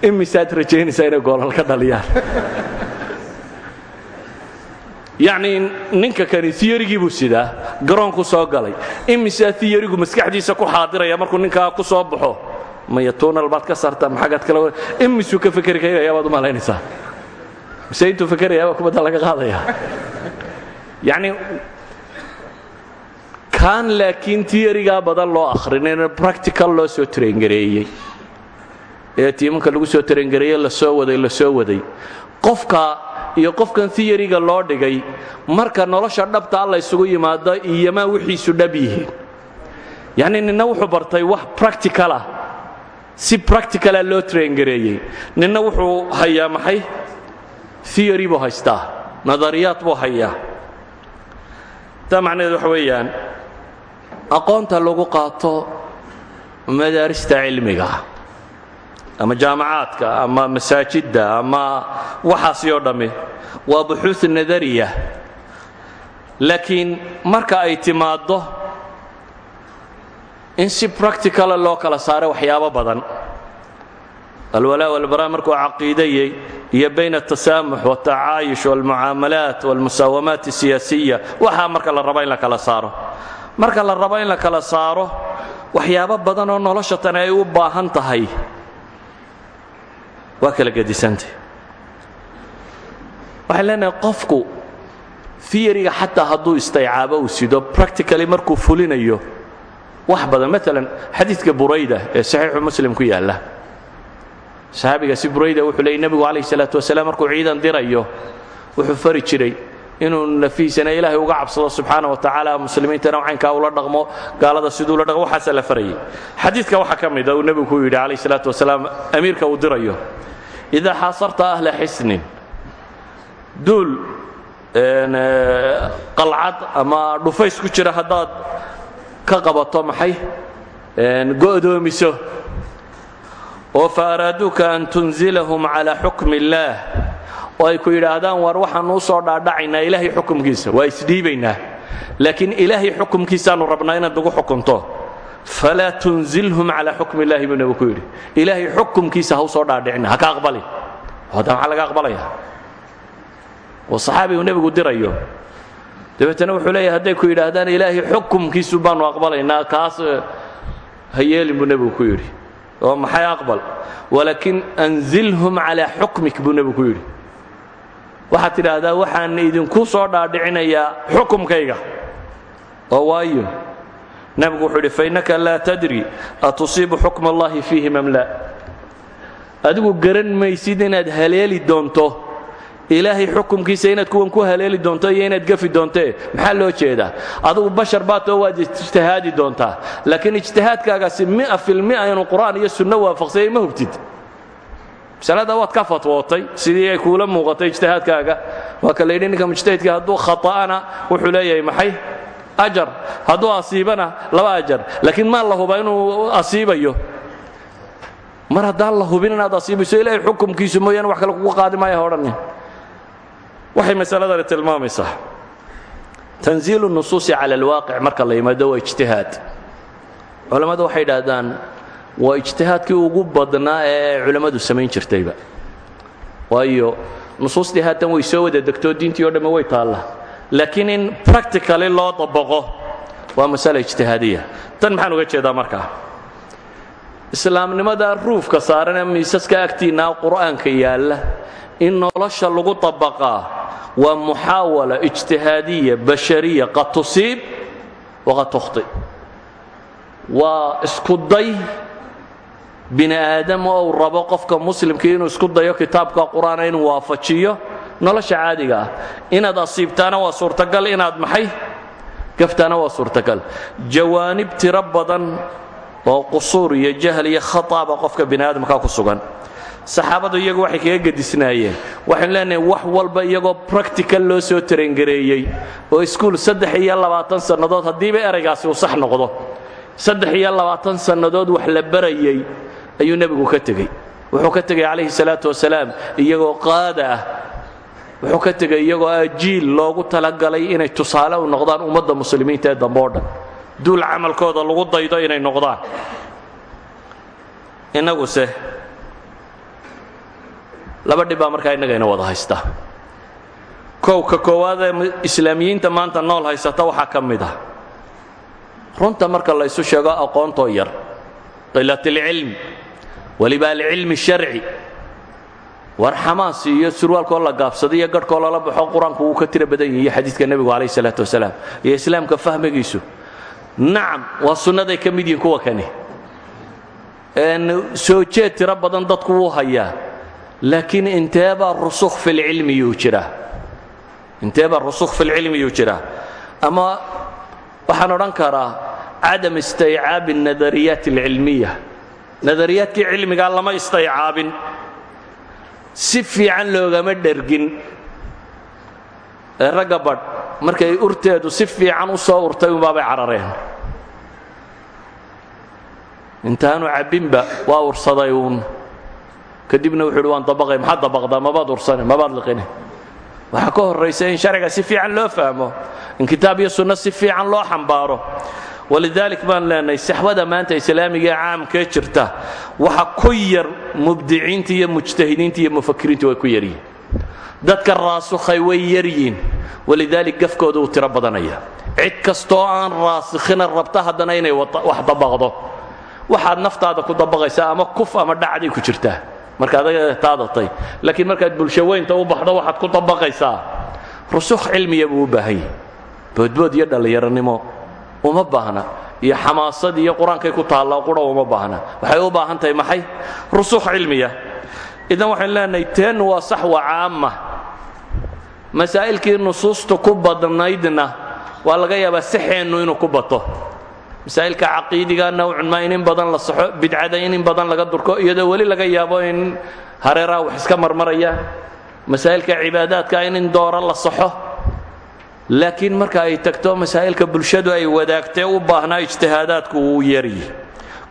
imisaad rajaynaysaa inay goolal ka dhaliyaan. Yacnii ninka kani iyarigii buu sidaa garoonku soo galay. Imisaa iyarigu maskaxdiisa ku xaadiraya markuu ninkaa ku soo baxo maya tuunal baad ka saartaa maxagaad kala imisuu ka fekeri kaynaya baad u malaynaysaa. Mise intuu fekerayaabaa kubadda laga qaadaya yacnii kaan laakiin tiyarigaa badan loo akhrinayna practical loo soo tarengareeyey ee tiimanka lagu soo tarengareeye la soo waday la soo waday. Qofka iyo qofkan iyariga loo dhigay marka nolosha dhabta alla isugu yimaado iyomaa wixiisu dhab yihiin. Yacnii ninna wuxuu bartay wax practicalah si practicala loo tarengareeyey ninna wuxuu hayaa maxay? Iyari buu haystaa. Nadariyaad buu hayaa. Taa macnaheed waxa weeyaan aqoonta lagu qaato madaarista cilmiga ama jaamacaadka ama masaajidda ama waxaasi oo dhammi waa buxuud nadariya. Laakiin marka ay timaaddo in si practicala loo kala saaro waxyaabo badan. Alwalaa walbaraa markuu caqiidayey iyo bayn atasaamux watacaayush walmucaamalaat walmusaawamaat asiyaasiya waxaa marka la rabo in la kala saaro marka la rabo in la kala saaro waxyaabo badan oo nolosha tani ay u baahan tahay. Waa kala leenahay qofku iyariga xataa hadduu istaycaabo sido practically markuu fulinayo wax badan maalan xadiidka burayda ee saxiixu muslim ku yaalla. Saxaabigaasi burayda wuxuu leeyay nebigu calayh salaatu wasalaam markuu ciidan dirayo wuxuu fari jiray inuu nafiisana ilaahay uga cabsado subxaana wa tacaala muslimiintana caynkaa ula dhaqmo gaalada siduu la dhaqmo waxaasaa la farayay xadiidka waxaa ka mida uu nebigu ku yidhi calayh salaatu wasalaam amiirka uu dirayo idaa xaasarta ahla xisnin duul qalcad ama dhufays ku jira haddaad ka qabato maxay? Go'doomiso. Oo fa an tunzilahum calaa xukmi illaah oo ay ku yidhaahdaan war waxaanu u soo dhaadhacaynaa ilaahay xukumkiisa. Waa isdhiibaynaa. Laakiin ilaahay xukumkiisaannu rabnaa inaad nagu xukunto. Falaa tunzilhum calaa xukmi illahi buu nebigu ku yidhi. Ilaahay xukumkiisa ha u soo dhaadhicina ha ka aqbalin. Hadda maxaa laga aqbalaya. Oo saxaabigu nebigu dirayo. Dabeetana wuxuu leeyahay hadday ku yidhaahdaan ilaahay xukumkiisu baannu aqbalaynaa kaas ha yeelin buu nebigu ku yidhi. Oo maxay aqbal? Walaakin anzilhum calaa xukmik buu nebigu ku yidhi waxaad tidhaahdaa waxaan idinku soo dhaadhicinayaa xukumkayga. Oo waayo. Nebigu wuxuu yidhi fainaka laa tadri atusiibu xukma allahi fiihim am laa. Adigu garan maysid inaad haleeli doonto. Ilaahay xukumkiisa inaad kuwan ku haleeli doonto iyo inaad gafi doontee maxaa loo jeedaa? Adugu bashar baatoo waad ijtihaadi doontaa. Laakiin ijtihaadkaagaasi mia filmia inuu qur'aan iyo sunno waafaqsayay ma hubtid masalada waad ka fatwootay sidii ay kuula muuqatay ijtihaadkaaga. Waa ka layidhi ninka mujtahidka hadduu khata'ana wuxuu leeyahay maxay? Ajar. Hadduu asiibana laba ajar. Laakiin maa la huba inuu asiibayo? Mar haddaan la hubin inaad asiibayso ilaahay xukumkiisu mooyaane wax kale kugu qaadi maaya odhanin. Waxay masaladani tilmaamaysaa. Tanziilu nusuusi cala alwaaqic marka la yimaado waa ijtihaad. Culammadu waxay idhaahdaan waa ijtihaadkii ugu badnaa ee culammadu samayn jirtayba. Waayo nusuustii haatan way soo wada degtoo diintii o dhamme way taalla. Laakiin in practically loo dabaqo waa masale ijtihaadiya. Tan maxaan uga jeedaa markaa islaamnimada ruufka saaran ee miisaska agtiinna qur'aanka yaalla in nolosha lagu dabaqaa waa muxaawala ijtihaadiya bashariya qad tusiib waqad tukhti. Waa isku day bini aadam ou rabo qofka muslimkii inuu isku dayo kitaabka qur'aana inuu waafajiyo nolosha caadiga ah. Inaad asiibtaana waa suurtagal inaad maxay? Gaftaana waa suurtagal. Jawaanib tiro badan oo qusuur iyo jahl iyo khataba qofka bini aadamka ku sugan. Saxaabadu iyagu waxay kaga gedisnaayeen. Waxaynu leenahay wax walba iyagoo practical loo soo tarengareeyey oo iskuul saddex iyo labaatan sannadood haddiiba eraygaasi uu sax noqdo. Saddex iyo labaatan sannadood wax la barayey ayuu nebigu ka tegey. Wuxuu ka tegey calayhi salaatu wasalaam iyagoo qaada ah. Wuxuu ka tegey iyagoo ah jiil loogu talagalay inay tusaale u noqdaan ummadda muslimiinta ee dambe dhan. Duul camalkooda lagu daydo inay noqdaan. Innaguse laba dhib baa markaa innagayna wada haysta. Kowka koowaadee islaamiyiinta maanta nool haysata waxaa ka mid ah. Runta marka la ysu sheego aqoontoo yar. Qilat alcilm waliba alcilmi sharci. War xamaas iyo surwaalkoo la gaabsado iyo garhkoo lala baxo qur'aanku ka tiro badan yahiy xadiidka nebigu calayh salaatu wasalaam iyo islaamka fahmigiisu. Nacam waa sunnaday ka mid yihiin kuwa kani. Soo jeed tiro badan dadku wuu hayaa laakiin inteebaa rusukh filcilmi yuu jiraa? Inteebaa rusukh filcilmi yuu jiraa? Ama waxaan odhan karaa cadam istaycaabi nadariyaat alcilmiya nadariyaadkii cilmigaa lama istaycaabin. Si fiican loogama dhergin. Ee ragga badh markay urteedu si fiican u soo urtay unbaabay carareen. Intaanu cabbinba waa ursaday uun. Kadibna wuxuu uhi waan dabaqay maxaad dabaqdaa? Mabaad ursane mabaad liqine. Waxaa ka horraysa in sharciga si fiican loo fahmo in kitaab iyo sunno si fiican loo xambaaro walidalik baan leenahay saxwada maanta islaamiga ee caamkee jirta waxa ku yar mubdiciinta iyo mujtahidiinta iyo mufakiriinta way ku yaryihin dadka raasukhay way yaryiin walidalik gafkooda uu tiro badanaya. Cid kastoo aan raasikhina rabta haddana inay wax dabaqdo. Waxaad naftaada ku dabaqaysaa ama kuf ama dhacday ku jirtaa marka adaga taadatay. Laakiin markaad bulsho weynta u baxdo waxaad ku dabaqaysaa. Rusukh cilmiya buu u baahan yahi boodbood iyo dhallinyaronimo uma baahna. Iyo xamaasad iyo qur'aankay ku taalla qura uma baahna. Waxay u baahan tahay maxay? Rusukh cilmiya. Idan waxaynu leenahay teennu waa saxwa caama masaa'ilkii nusuusta ku badnaydna waa laga yaabaa saxeennu inuu ku bato. Masaa'ilka caqiidiga nawcun ma in in badan la saxo bidcada in badan laga durko iyadoo weli laga yaabo in hareeraha wax iska marmarayaan masaa'ilka cibaadaadka in in dooro la saxo laakiin marka ay tagto masaa'ilka bulshadu ay wadaagtee u baahnaa ijtihaadaadku wuu yaryi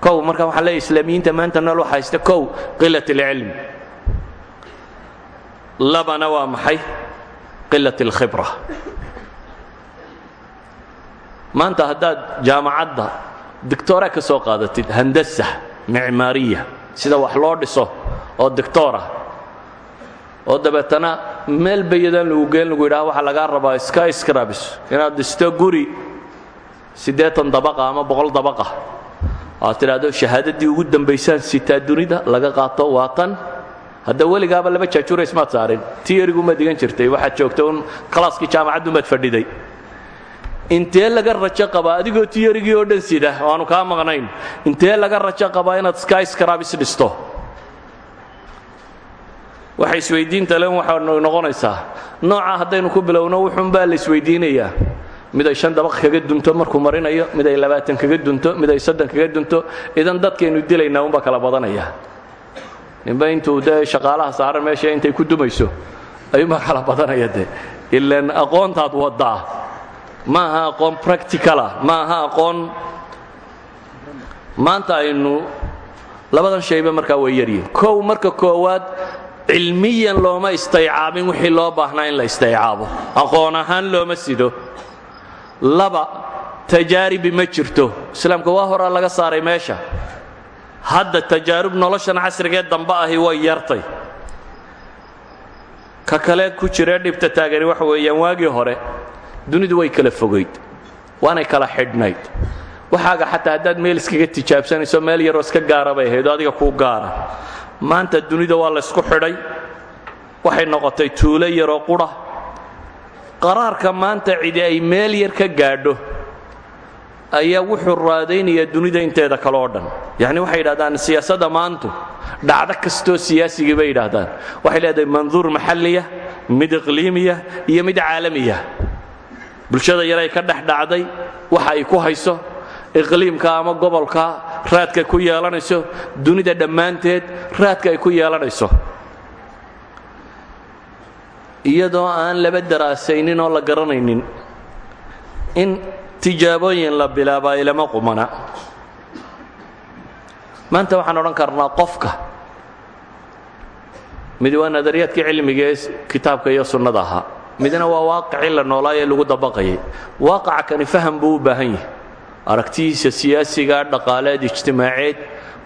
kow marka waxaan leeyahy islaamiyiinta maanta nool waxa haysta kow qilat alcilm labana waa maxay? Qilat alkhibra maanta haddaad jaamacadda dictora ka soo qaadatid handasa sida wax loo dhiso oo dictora oo dabeetana meel bayadaan lagu geen lagu yidhaha waxaa lagaa rabaa sky scrabs inaad dhisto guri siddeetan dabaqa ama boqol dabaqa aad tidhaahdo shahaadadii ugu dambaysaan sitaa dunida laga qaato waa hadda weligaaba laba jaajuura ismaad saarin. Tiyarigumaad digan jirtay waxaad joogta un kalaaskii jaamacaddumaad fadhiday. Intee laga rajo qabaa? Adigoo tiyarigii oo dhan sida oo aanu maqnayn. Intee laga rajo qabaa inaad sky scrabs waxay isweydiinta len waxaa noqonaysaa. Noocaa haddaynu ku bilowno wuxuunbaa la isweydiinayaa. Mid ay shan dabaq kaga dunto markuu marinayo mid ay labaatan kaga dunto mid ay soddon kaga dunto. Idan dadkaynu dilaynaa unbaa kala badanaya. Ninba intuu dee shaqaalaha saaran meesha intay ku dumayso ayuunbaa kala badanaya de ilaan aqoontaad waddaa. Ma aha aqoon practicala ma aha aqoon. Maanta aynu labadan shayba markaa way yaryihin kow marka koowaad cilmiyan looma istaycaabin wixii loo baahnaa in la istaycaabo. Aqoon ahaan looma sido. Laba tajaaribi ma jirto. Islaamka waa horaa laga saaray meesha. Hadda tajaarub noloshan casrigee dambe ahi way yartay. Ka kale ku jiree dhibta taagani waxa weeyaan waagii hore. Dunidu way kala fogayd waanay kala xidhnayd. Waxaaga xataa haddaad meel iskaga tijaabsanayso meel yaroo iska gaara bay adiga kuu gaara maanta dunida waa laysku xidhay. Waxay noqotay tuulo yaroo qudha qaraarka maanta cidi ay meel yar ka gaadho ayaa wuxuu raadaynayaa dunida inteeda kale oo dhan. Yacni waxay yidhahdaan siyaasadda maantu dhacdo kastoo siyaasigii bay yidhaahdaan. Waxay leedahay manduur maxalliya mid iqliimiya iyo mid caalamiya. Bulshada yaray ka dhex dhacday waxa ay ku hayso iqliimka ama gobolka raadka ku yeelanayso dunida dhammaanteed raadka ay ku yeelanayso. Iyadoo aan laba daraasaynin oo la garanaynin in tijaabooyin la bilaabaa ilama qumana. Maanta waxaan odhan karnaa qofka mid waa nadariyaadkii cilmiga kitaabka iyo sunnada ahaa. Midna waa waaqicii la noolaaye lagu dabaqayay. Waaqaca kani faham buu u baahan yahay aragtidiisa siyaasiga dhaqaaleed ijtimaaceed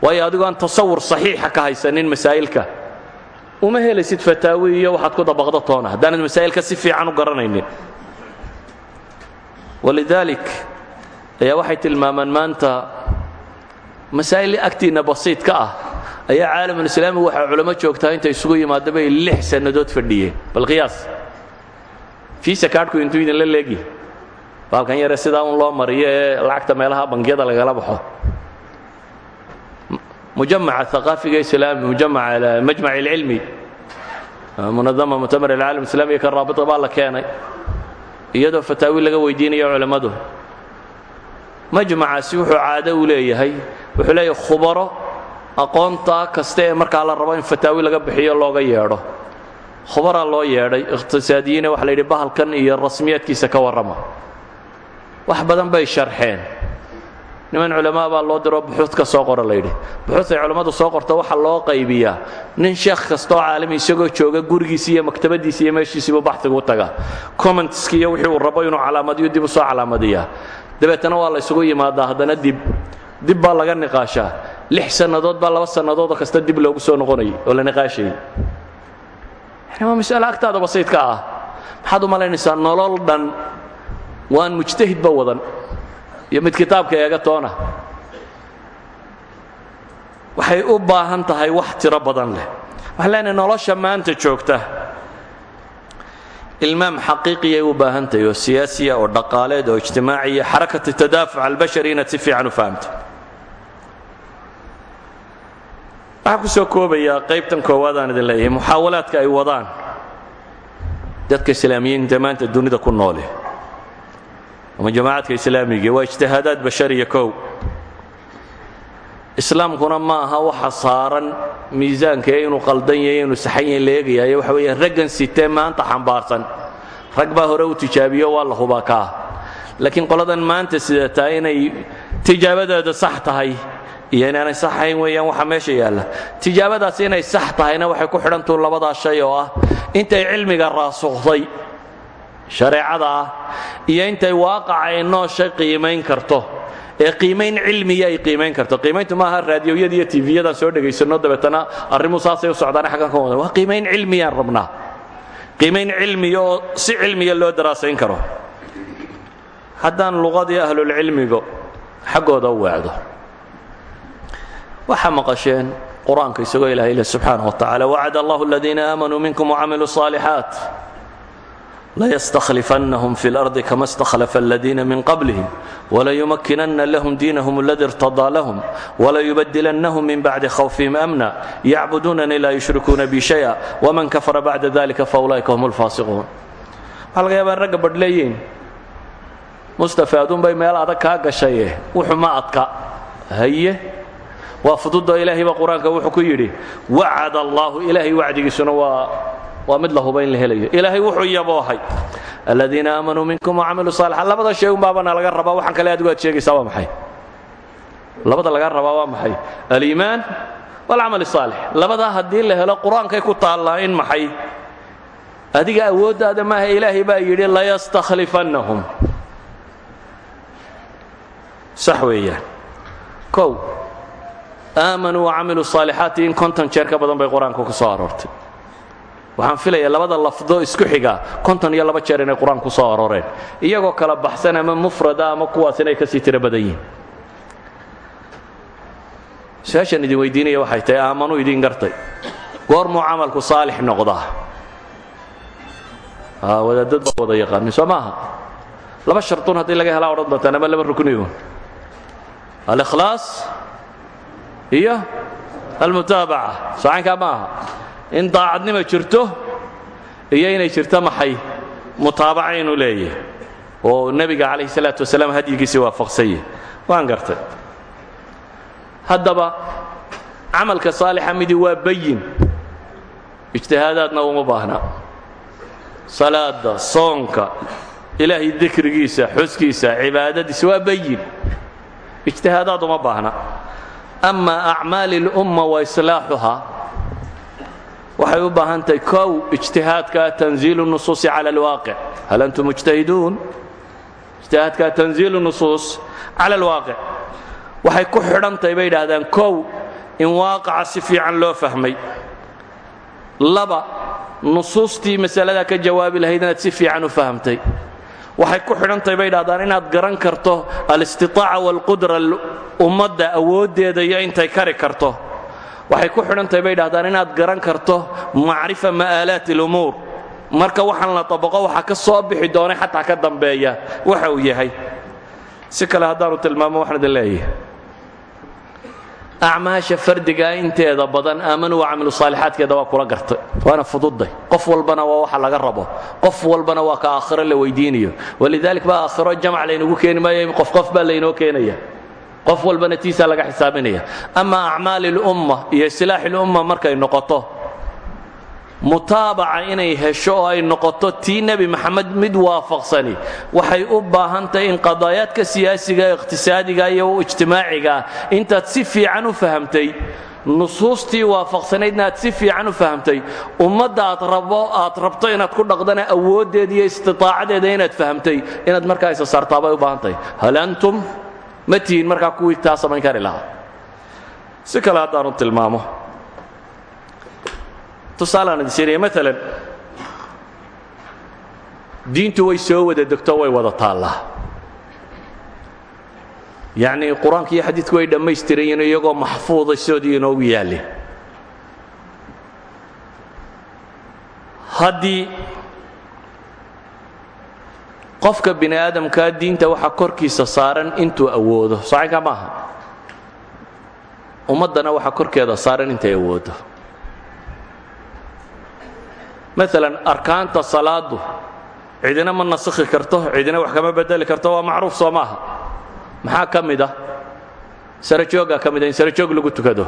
waayo adigoo aan tasawur saxiixa ka haysanin masaa'ilka. Uma helaysid fataawi iyo waxaad ku dabaqdo toona. Haddaanad masaa'ilka si fiican u garanaynin. Walidaalik ayaa waxay tilmaamaan maanta masaa'il agtiinna basiid ka ah. Ayaa caalamulislaami waxaa culamo joogtaa intay isugu yimaada lix sannadood fadhiyeen. Bal qiyaas fiisa kaadhku intuu idinla leegi baalkan yare sidaa un loo mariyo ee lacagta meelaha bangiyada lagala baxo. Mujamaca aqaafiga islaami mujamaca majmac alcilmi. Munadama mutamar alcaalam islamiya ka raabita baa la keenay. Iyadoo fataawi laga weydiinayo culammadu majmacaasi wuxuu caado u leeyahay wuxuu leeyahay khubaro aqoonta kasta ee markaa la rabo in fataawi laga bixiyo looga yeedho. Khubaraa loo yeedhay iqhtisaadiyiine waxa la yidhi bahalkan iyo rasmiyaadkiisa ka warrama wax badan bay sharxeen. Niman culamaa baa loo diro buxuud ka soo qora layidhi buxuud ay culammadu soo qorto waxaa loo qaybiyaa. Nin sheekh kastaoo caalami isagoo jooga gurigiisi iyo maktabadiisi iyo meeshiisiibuu baxdigu u taga commentski iyo wixii uu rabo inuu calaamadiyo dib u soo calaamadiyaa. Dabeetana waa la ysugu yimaadaa haddana dib. Dib baa laga niqaashaa. Lix sannadood baa laba sannadoodoo kasta dib loogu soo noqonayay oo la niqaashayay. Yani waa mas'ale agtaada basiidka ah. Maxaad u malaynaysaa nolol dhan waan mujtahidba wadan. Iyo mid kitaabka eega toona. Waxay u baahan tahay wax tiro badan leh. Waxaan leenahay nolosha maanta joogta. Ilmaam xaqiiqiyay u baahan tahay oo siyaasiya oo dhaqaaleed oo ijtimaaciya xarakat tadaafuc albashari inaad si fiican u fahamto waxaan ku soo koobayaa qaybtan koowaadaan idin leeyahay muxaawalaadka ay wadaan. Dadka islaamiyiinta maanta dunida ku noole ama jamaacadka islaamiga waa ijtihaadaad bashariya kow. Islaamkuna ma aha waxa saaran miisaanka inuu qaldan yahay inuu saxan yahay la eegayaayo waxa weeyaan raggan sitee maanta xambaarsan. Rag baa hore u tijaabiyo waa la hubaa kaa laakiin qoladan maanta sidataa inay tijaabadeeda sax tahay iyo inaanay sax ahayn weeyaan waxa meesha yaalla. Tijaabadaas inay sax tahayna waxay ku xidhantuu labadaa shay oo ah intay cilmiga raasukhday shareecada ah iyo intay waaqaca ay nooshay qiimayn karto ee qiimayn cilmiya ay qiimayn karto qiimayntu maaha raadiyoyada iyo tviyadaan soo dhegaysanno dabeetana arrimu saasay u socdaan xaggan ka wada waa qiimayn cilmiyaan rabnaa qiimayn cilmiya oo si cilmiya loo daraasayn karo haddaan luqadii ahlulcilmiga xaggooda u weecdo waxaa maqasheen qur-aanka isagoo ilahay leh subxaanah wa tacala wacad allahu aladiina aamanuu minkum wacamiluu الصaalixaat laystakhlifannahum fi اlardi kama istakhlafa aladiina min qablihim walayumakinanna lahum diinahum aladi irtadaa lahum walayubadilannahum min bacdi khawfihim amna yacbuduunanii laa yushrikuuna bi shaya waman kafara bacda dalika faulaa'ika hum alfaasiquun waxaa laga yaabaa in ragga badhleeyiin mustafa aduunbay meel adag kaa gashaye wuxu ma adka. Haye. Waa fududa ilaahay baa qur'aanka wuxuu ku yidhi wacad allaahu ilaahay wacdigiisuna waa waa mid la huba la helayo. Ilaahay wuxuu yaboohay. Aladiina aamanuu minkum wacamiluu saalixa labada shay un baabana laga rabaa. Waxaan kale adigu aad sheegaysaa waa maxay? Labada laga rabaa waa maxay? Aliimaan walcamal saalix. Labadaa haddii la helo qur'aankay ku taallaa in maxay? Adiga awooddaada maaha ilaahay baa yidhi layastakhlifannahum. Sax weeyaan. Kow aamanuu wacamiluu saalixaati in konton jeer badan bay qur'aanku ku soo aroortay waxaan filayaa labada lafdo isku xiga. Konton iyo laba jeer inay qur'aan ku soo arooreen. Iyagoo kala baxsan ama mufrada ama kuwaas inay ka sii tiro badan yihiin. Su'aashaan idin weydiinaya waxay tahay aamanuu idin gartay. Goormuu camalku saalix noqdaa? Wadaadad baa wada yaqaanin soo maaha? Laba shartun haddii laga helaa odhan doontaan ama laba ruknigun alikhlaas iyo almutaabaca. Soocaynkaa ma aha in daacadnima jirto iyo inay jirto maxay? Mutaabaca inuu leeyahay. Oo nebiga calayhi salaatu wasalaam hadyigiisii waafaqsanye waan gartay. Haddaba camalka saalixa midii waa bayin. Ijtihaadaadna uma baahna. Salaada soonka ilaahay dikrigiisa xuskiisa cibaadadiisa waa bayin. Ijtihaadaad uma baahna. Ama acmaali اlumma wa islaaxuhaa waxay u baahan tahay kow ijtihaadka tanziilu nusuusi cala alwaaqic hal antum mujtahiduun? Ijtihaadka tanziilu nusuus cala alwaaqic waxay ku xidhan tahay bay idhaahdaan kow in waaqaca si fiican loo fahmay. Laba nusuustii masaladaa ka jawaabi lahayd inaad si fiican u fahamtay. Waxay ku xidhantahay bay idhahdaan inaad garan karto alistitaaca waalqudra ummadda awooddeeda iyo intay kari karto waxay ku xidhantahay bay idhahdaan inaad garan karto macrifa ma'aalaati alumuur. Marka waxaan la tabaqo waxa ka soo bixi doonay xataa ka dambeeya. Waxa uu yahay. Si kale haddaanu tilmaamo waxaan idin leeyahay. Acmaasha inteeda badan aamanu wa camilu saalixaadkeeda waa kula gartay. Waana fududday qof walbana waa waxa laga rabo. Qof walbana waa ka aakhiro la weydiinayo. Walidalik baa aakhiro jamc laynagu keeni qof qof baa laynoo keenaya qof walbana tiisaa laga xisaabinaya. Ama acmaali اlumma iyo isilaaxi اlumma markay noqoto mutaabaca inay hesho oo ay noqoto tii nebi maxamed mid waafaqsani waxay u baahan tahay in qadaayaadka siyaasiga iqhtisaadiga iyo ijtimaaciga intaad si fiican u fahamtay nusuustii waafaqsanaydna aad si fiican u fahamtay ummadda aad rabo aad rabto inaad ku dhaqdana awooddeeda iyo istitaacadeeda inaad fahamtay inaad markaa isa u baahan tahay ma tihiin markaa kuwii taa samayn kari lahaa. Si kale haddaanu tilmaamo. Tusaalaan idin siinaya diintu way soo wada degto way wada taallaa. Yacnii qur'aanka iyo xadiidku way dhammaystirayiin iyagoo maxfuuda sidoodii inoogu yaalli. Haddii qofka bini aadamkaa diinta waxaa korkiisa saaran intuu awoodo. Socanka maaha. Ummaddana waxaa korkeeda saaran intay awoodo. Maalan arkaanta salaadu cidina ma nasakhi karto cidina wax kama bedeli karto waa macruuf soo maaha. Maxaa ka mid ah? Sarajoogaa ka mid ah in sarajoog lagu tukado.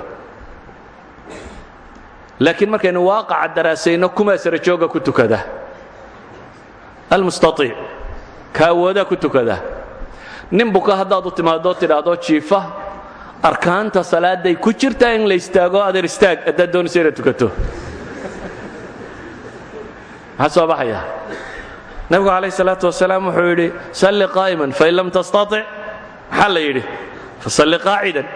Laakiin markaynu waaqaca daraasayno kumaa sarajooga ku tukada? Almustaiic ka awoodaa ku tukada. Nin buka haddaad u timaadoo tidhaahdo jiifa arkaanta salaaday ku jirtaa in la istaago adeer istaag haddaad doonayso inaad tukato. <laughs> Maxaa baxaya. Nabigu calayh salaatu wasalaam wuxuu yidhi salli qaa'iman fain lam tastatic maxaa la yidhi? Fasalli qaacidan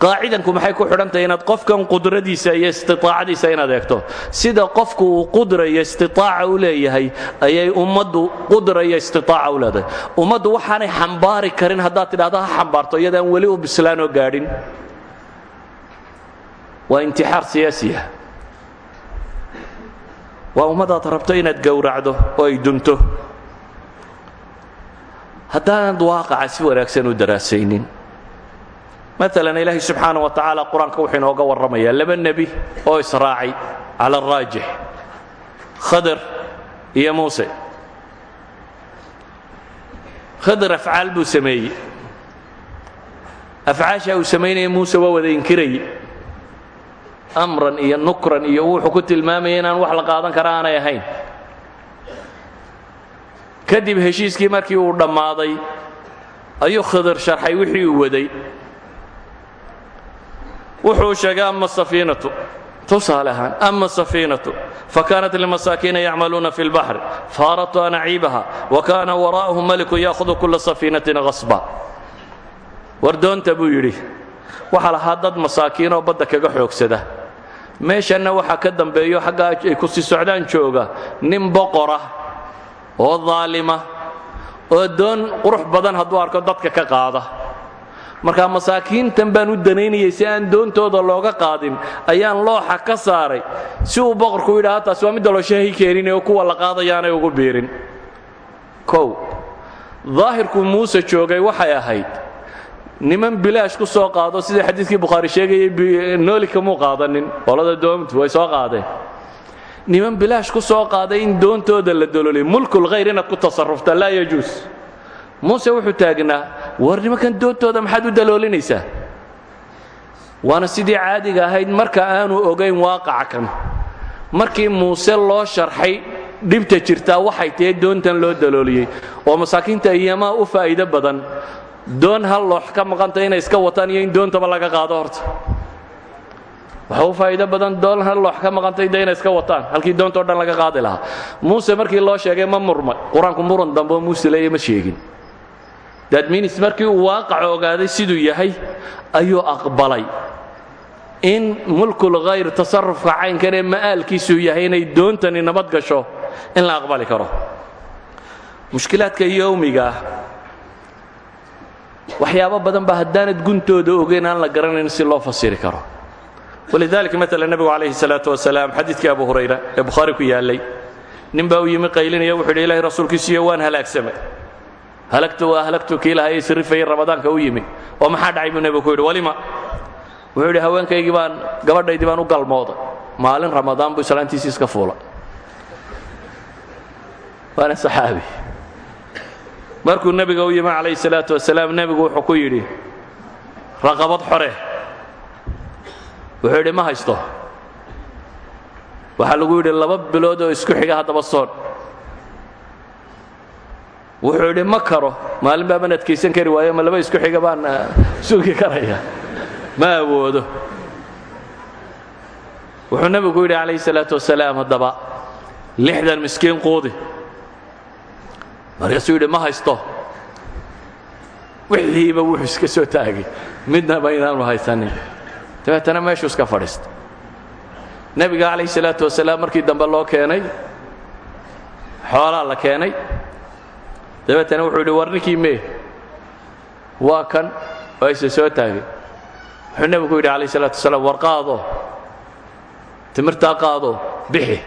qaacidanku maxay ku xidhantahay inaad qofkan qudradiisa iyo istiaacadiisa inaad eegto? Sida qofku uu qudra iyo istiaaca u leeyahay ayay ummaddu qudra iyo istiaaca u leedahay. Ummaddu waxaanay xambaari karin haddaad tidhahdo ha xambaarto iyadaan weli u bislaanoo gaadhin. Waa intixaar siyaasiya waa ummadaad rabto inaad gowracdo oo ay dunto. Haddaanad waaqaca si wanaagsan u daraasaynin maalan ilaahay subxaana wa tacaala qur'aanka wuxuu inooga warramayaa laba nebi oo israacay cala araajix khadir iyo muuse. Khadir afcaal buu sameeyey. Afcaashaa uu samaynaya muuse waa wada inkirayey amran iyo nukran iyo wuxuu ku tilmaamaya inaan wax la qaadan kara aanay ahayn. Kadib heshiiskii markii uu dhammaaday ayuu khidir sharxay wixii uu waday wuxuu sheegay ama safiinatu? Tusaale ahaan ama safiinatu? Fakaanat limasaakiina yacmaluuna fi اlbaxr faaradtu an aciibaha wa kaana waraa'ahum maliku yaahudu kula safiinatin qasba wardoonta buu yidhi waxaa lahaa dad badda kaga xoogsada. Meeshanna waxaa ka dambeeyo xaggaa ay ku sii socdaan jooga nin boqorah oo daalima oo doon qurux badan hadduu arko dadka ka qaada markaa masaakiintan baan u danaynayay si aan doontooda looga qaadin ayaan looxa ka saaray. Si uu boqorku yidhaha taasi waa midda loo shaahi keenin oo kuwa la qaadayaanay ugu biirin. Kow daahirku muuse joogay waxay ahayd niman bilaash ku soo qaado sidai xadiidkii bukhaari sheegayay nooli kamuu qaadanin. Qolada doomtu way soo qaadeen. Niman bilaash ku soo qaaday in doontooda la dololay mulkulkhayr inaad ku tasarufta laa yajuus muuse wuxuu taagnaa war nimankan doontooda maxaad u daloolinaysaa waana sidii caadiga ahayd marka aanu ogayn waaqaca kan. Markii muuse loo sharxay dhibta jirtaa waxay tahay doontan loo dalooliyey. Oo masaakiinta iyamaa u faa'iido badan. Doon hal loox ka maqanta inay iska wataan iyo in doontaba laga qaado horta. Waxa u faa'iido badan doon hal loox ka maqantay inay iska wataan. Halkii doontao dhan laga qaadi lahaa. Muuse markii loo sheegay ma murmay. Qur'aanku muran dambe muuse leeya ma sheegin dadminis markii uu waaqaca ogaaday siduu yahay ayuu aqbalay. In mulkul khayr tasarufka caynkan ee ma'aalkiisuu yahay inay doontani nabad gasho in la aqbali karo. Mushkilaadka yowmiga ah waxyaabo badan ba haddaanad guntooda ogeyn aan la garanayn si loo fasiri karo. Walidalika maala nebigu calayhi salaatu wasalaam xadiidkii abu hurayra ee ku yaallay. Nin baa yimi qaylinaya wuxuu yidhi ilahay waan halaagsamay halagtu waa halagtu kii lahaa isrifayay ramadaanka u yimi. Oo maxaa dhacay buu nebigu ku yidhi walima? Wuxuu yidhi haweenkaygii baan gabadhaydii baan u galmooday. Maalin ramadaan buu islaantiisii iska fuulay waana saxaabi. Markuu nebiga u yimi calayhi salaatu wasalaam nebigu wuxuu ku yidhi raqabad xore. Wuxuu yidhi ma haysto. Waxaa lagu yidhi laba bilood oo isku xiga haddaba soon wuxuu yidhi ma karo. Maalin baaban adkaysan kari waayo ma laba isku xiga baan sugi karaya. Ma awoodo. Wuxuu nebigu yidhi calayhi salaatu wasalaam haddaba lixdan miskiin quudi. Markaasuu yidhi ma haysto. Wixiiba wuxuu iska soo taagay. Midnaba inaanu haysanin. Dabeetana meeshuu iska fadhiista nebiga calayhi salaatu wasalaam markii dambe loo keenay xoolaa la keenay dabeetana wuxuu yidhi war ninkii mee? Kan? Waa soo taagay wuxuu nebigu yidhi calayh salaatu wasalaam war qaado. Bixi.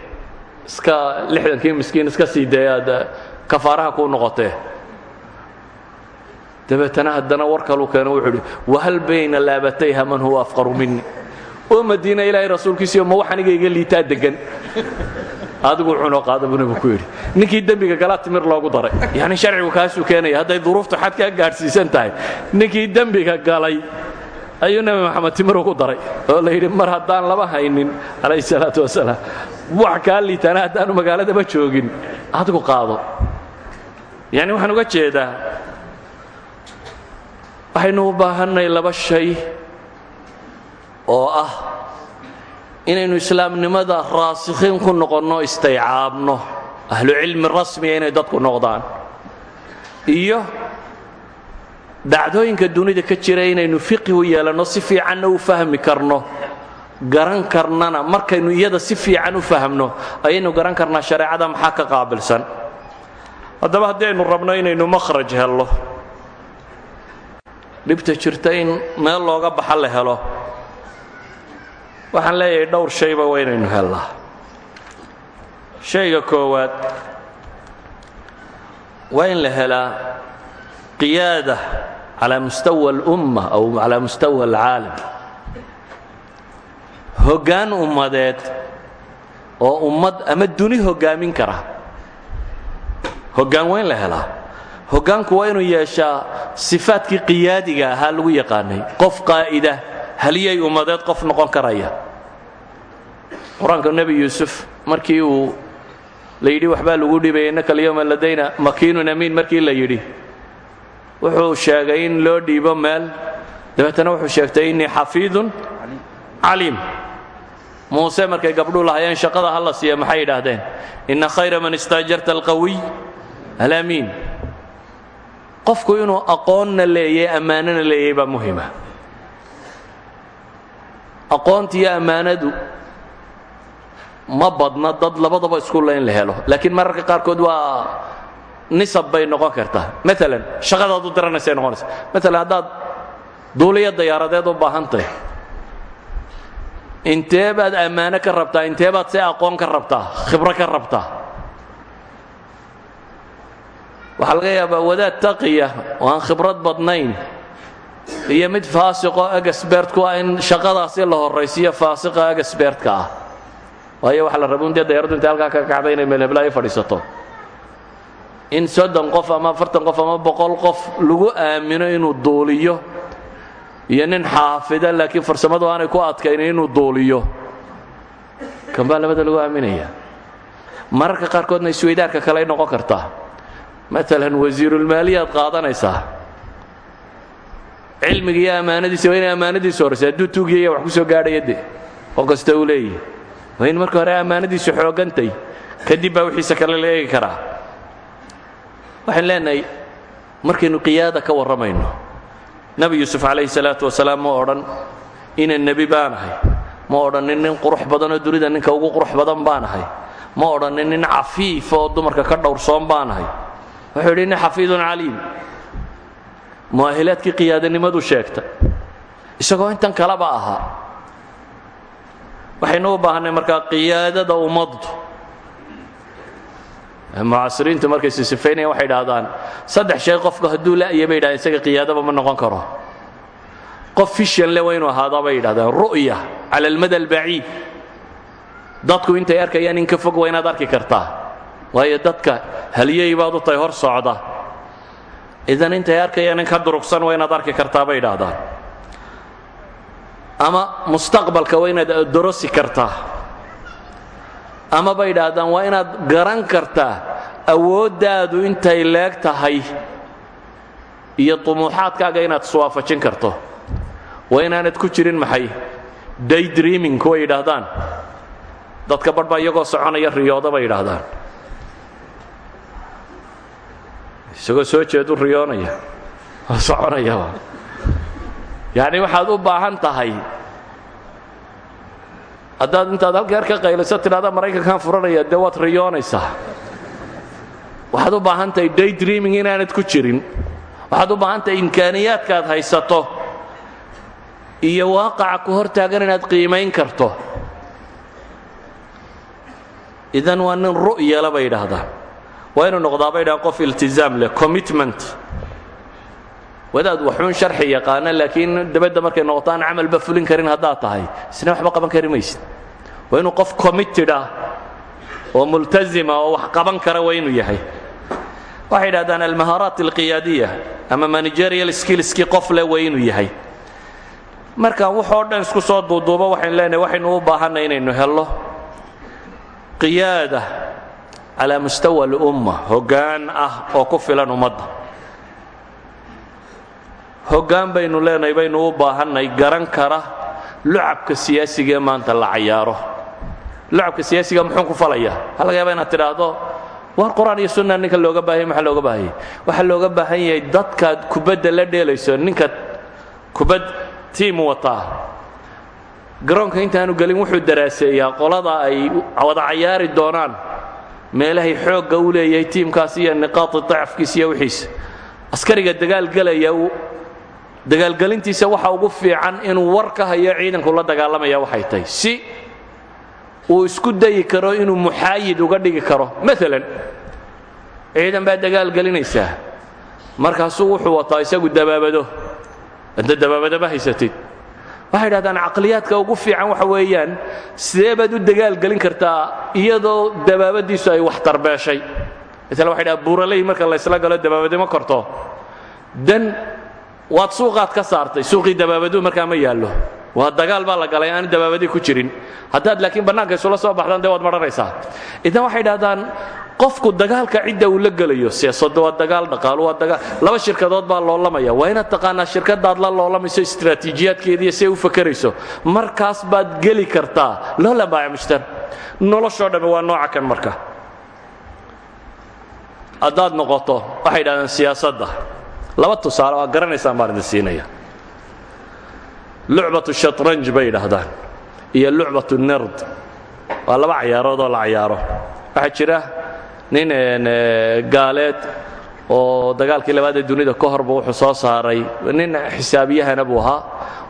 Iska lixdankii miskiin iska sii dee aad kafaaraha noqotee. Dabeetana haddana war kaluu keeno wuxuu idhi wahal bayna laabatayha man huwa afqaru minni? Oo madiina ilaahay rasuulkiisiiyo ma wax iga liitaa deggan adigu cunoo qaada buu nebigu ku yidhi ninkii dembiga galaa timir loogu daray. Yacni sharcigu kaasuu keenaya hadday duruuftu xad kaa gaadhsiisan tahay. Ninkii dembiga galay ayuu nebi maxamed timir ugu daray. Oo la yidhi mar haddaan laba haynin calayhi salaatu wasalaam. Wax kaa liitaana haddaanu magaaladaba joogin adigu qaado. Yacni waxaan uga jeedaa waxaynu u baahannay laba shay oo ah inaynu islaamnimada raasikhiin ku noqonno istaycaabno. Ahlucilmi rasmiga inay dadku noqdaan. Iyo dhacdooyinka dunida ka jira inaynu fiqi u yeelanno si fiicanna u fahmi karno. Garan karnana markaynu iyada si fiican u fahmno ayaynu garan karnaa shareecada maxaa ka qaabilsan? Haddaba haddii aynu rabno inaynu makhraj hello dhibta jirta in meel looga baxa la helo waxaan leeyahay dhowr shayba waa inaynu hellaa shayga koowaad waa in la helaa qiyaada calaa mustawa alumma aw calaa mustawa alcaalam. Hoggaan ummadeed oo ummad ama duni hoggaamin kara. Hoggaan waa la helaa. Hoggaanku waa inuu yeeshaa sifaadkii qiyaadiga ahaa lagu yaqaanay qof qaa'ida haliyay ummadeed qof noqon karaya. Qur'aanka nebi yuusuf markii uu la yidhi waxbaa lagu dhibay innaka alyawma ladayna makiinun amiin markii la yidhi wuxuu sheegay in loo dhiibo meel. Dabeetana wuxuu sheegtay innii xafiidun caliim. Muuse markay gabdhuu lahayeen shaqada ha la siiya maxay yidhaahdeen? Inna khayra man istaajarta alqawiy. Alamiin. Qofku inuu aqoonna leeyay ammaanana leeyay baa muhima aqoonta iyo ammaanadu ma badna dad labadaba iskulla in la helo. Laakiin mararka qaarkood waa nisab bay noqon kartaa maalan shaqadaad u diranaysay noqonaysa. Maalan haddaad duuliya dayaaradeed u baahan tahay intee baad ammaano ka rabtaa intee baad see aqoon ka rabtaa khibro ka rabtaa? Waxaa laga yaabaa wadaad taqiya oo aan khibrad badnayn iyo mid faasiqoo agasbeert ku ah in shaqadaasi la horraysiiyo faasiqa agasbeertka ah. Waayo waxa la raba un dee dayaradu intay halkaa ka kacda inay meel hebla ay fadhiisato. In soddon qof ama afartan qof ama boqol qof lagu aamino inuu duuliyo iyo nin xaafida laakiin farsamadu aanay ku adkaynin inuu duuliyo. Kan baa labada lagu aaminaya mararka qaarkoodna isweydaarka kale ay noqon kartaa. Maalan wasiirulmaaliyaad qaadanaysaa cilmiga iyo ammaanadiisa waa inay ammaanadiisu horaysa hadduu tuugiyaya wax ku soo gaadhaya oo kasta uu leeyahy waa in hore ammaanadiisu xoogantay kadib baa wixiisa kale la eegi karaa. Waxaan leenahay markaynu qiyaada ka warramayno nebi yuusuf calayhi salaatu wasalaam ma odhan ina nebi baanahay ma odhanin nin qurux badanoo dunida ninka ugu qurux badan baanahay ma odhanin nin cafiifa oo dumarka ka dhowrsoon baanahay wuxuu yidhi nin xafiidun caliim mu'ahilaadkii qiyaadanimadu sheegta. Isagoo intan kaleba ahaa. Waxaynu u baahannay markaa qiyaadada ummaddu. Mucaasiriintu markay sisifaynayaan waxay idhahdaan saddex shay qofku hadduu la'ya bay yidhahdeen isaga qiyaadaba ma noqon karo. Qof fishan le waa inuu ahaadaa bay yidhahdeen ru'ya cala almada albaciid dadku intay arkayaan in ka fog waa inaad arki kartaa. Waayo dadka halyey baad u tahay hor socda idan intay arkayaan in ka durugsan waa inaad arki kartaa bay idhaahdaan. Ama mustaqbalka waa inaad dorosi kartaa. Ama bay idhaahdaan waa inaad garan kartaa awooddaadu intay leeg tahay iyo tumuuxaadkaaga inaad iswaafajin karto. Waa inaanad ku jirin maxay? Daydreaming kuway yidhaahdaan dadka badh baa iyagoo soconaya riyooda bay yidhaahdaan isagoo soo jeedu riyoonaya oo soconayaba yacni waxaad u baahan tahay haddaad intaad halkeer ka qayliso tidhahda maraykankan furanaya dee waad riyoonaysaa waxaad u baahan tahay daydreaming inaanad ku jirin. Waxaad u baahan tahay imkaaniyaadkaad haysato. Iyo waaqaca ku hor taagan inaad qiimayn karto. Idan waa nin ru'yala bay yidhaahdaan waa inuu noqdaa bay dhahaan qof iltizaam leh commitment. Wadaad waxuun sharxi yaqaana laakiin dabadda markay noqoto aan camalba fulin karin haddaad tahay. Isna waxba qaban kari maysid. Waa inuu qof committed ah oo multazima oo wax qaban kara waa inuu yahay. Waxay yidhahdaan almahaaraat alqiyaadiya ama managerial skillskii qof leh waa inuu yahay. Marka wuxoo dhan isku soo duuduubo waxaynu leenahay waxaynu u baahanay inaynu hello qiyaada calaa mustawa alumma hoggaan ah oo ku filan ummadda. Hoggaan baynu leenahay baynu u baahannay garan kara lucabka siyaasigaee maanta la cayaaro. Lucabka siyaasiga muxuu ku falayaa waxaa laga yaaba inaad tidhaahdo war qur'aan iyo sunna ninka looga baahanya maxaa looga baahayay waxaa looga baahan yahay dadkaad kubadda la dheelayso ninka kubad tiim wataa. Garoonka intaanu gelin wuxuu daraaseeyaa qolada ay wada cayaari doonaan meelahay xoogga u leeyahay tiimkaas iyo niqaati dacafkiisa iyo wixiisa. Askariga dagaalgelaya dagaalgelintiisa waxa ugu fiican inuu war ka hayo ciidanku la dagaalamaya waxay tahay. Si uu isku dayi karo inuu muxaayid uga dhigi karo. Maalan ciidan baa dagaalgelinaysaa markaasuu wuxuu wataa isagu dabaabado. Hadda dabaabado ma haysatid waxay idhahdaan caqliyaadka ugu fiican waxa weeyaan sidee baad u dagaalgelin kartaa iyadoo dabaabadiisu ay wax tarbeeshay maala waxay dhaha buuraley marka laysla galo dabaabadi ma korto. Dan waad suuqaad ka saartay suuqii dabaabaduu markaa ma yaallo. Waa dagaal baa la galay aan dabaabadii ku jirin. Haddaad laakiin bannaanka isula soo baxdaan dee waad idan waxay idhahdaan qofku dagaalka cidda uu la gelayo siyaasadda waa dagaal dhaqaalo waa dagaal laba shirkadood baa loolamaya. Waa inaad taqaanaa shirkadaad la loolamayso istraatiijiyaadkeediiyo si u fakarayso. Markaas baad geli kartaa. Loola baaca mushtar noloshoo dhamme waa nooca kan marka. Haddaad noqoto waxay idhahdaan siyaasadda. Laba tusaale waa garanaysaan baan idin siinaya. Lucbatu shatranj bay idhaahdaan iyo lucbatu nerd. Waa laba cayaarood oo la cayaaro. Waxaa jira nin gaaleed oo dagaalkii labaad ee dunida ka horba wuxuu soo saaray. Nin xisaabiyahana buu ahaa.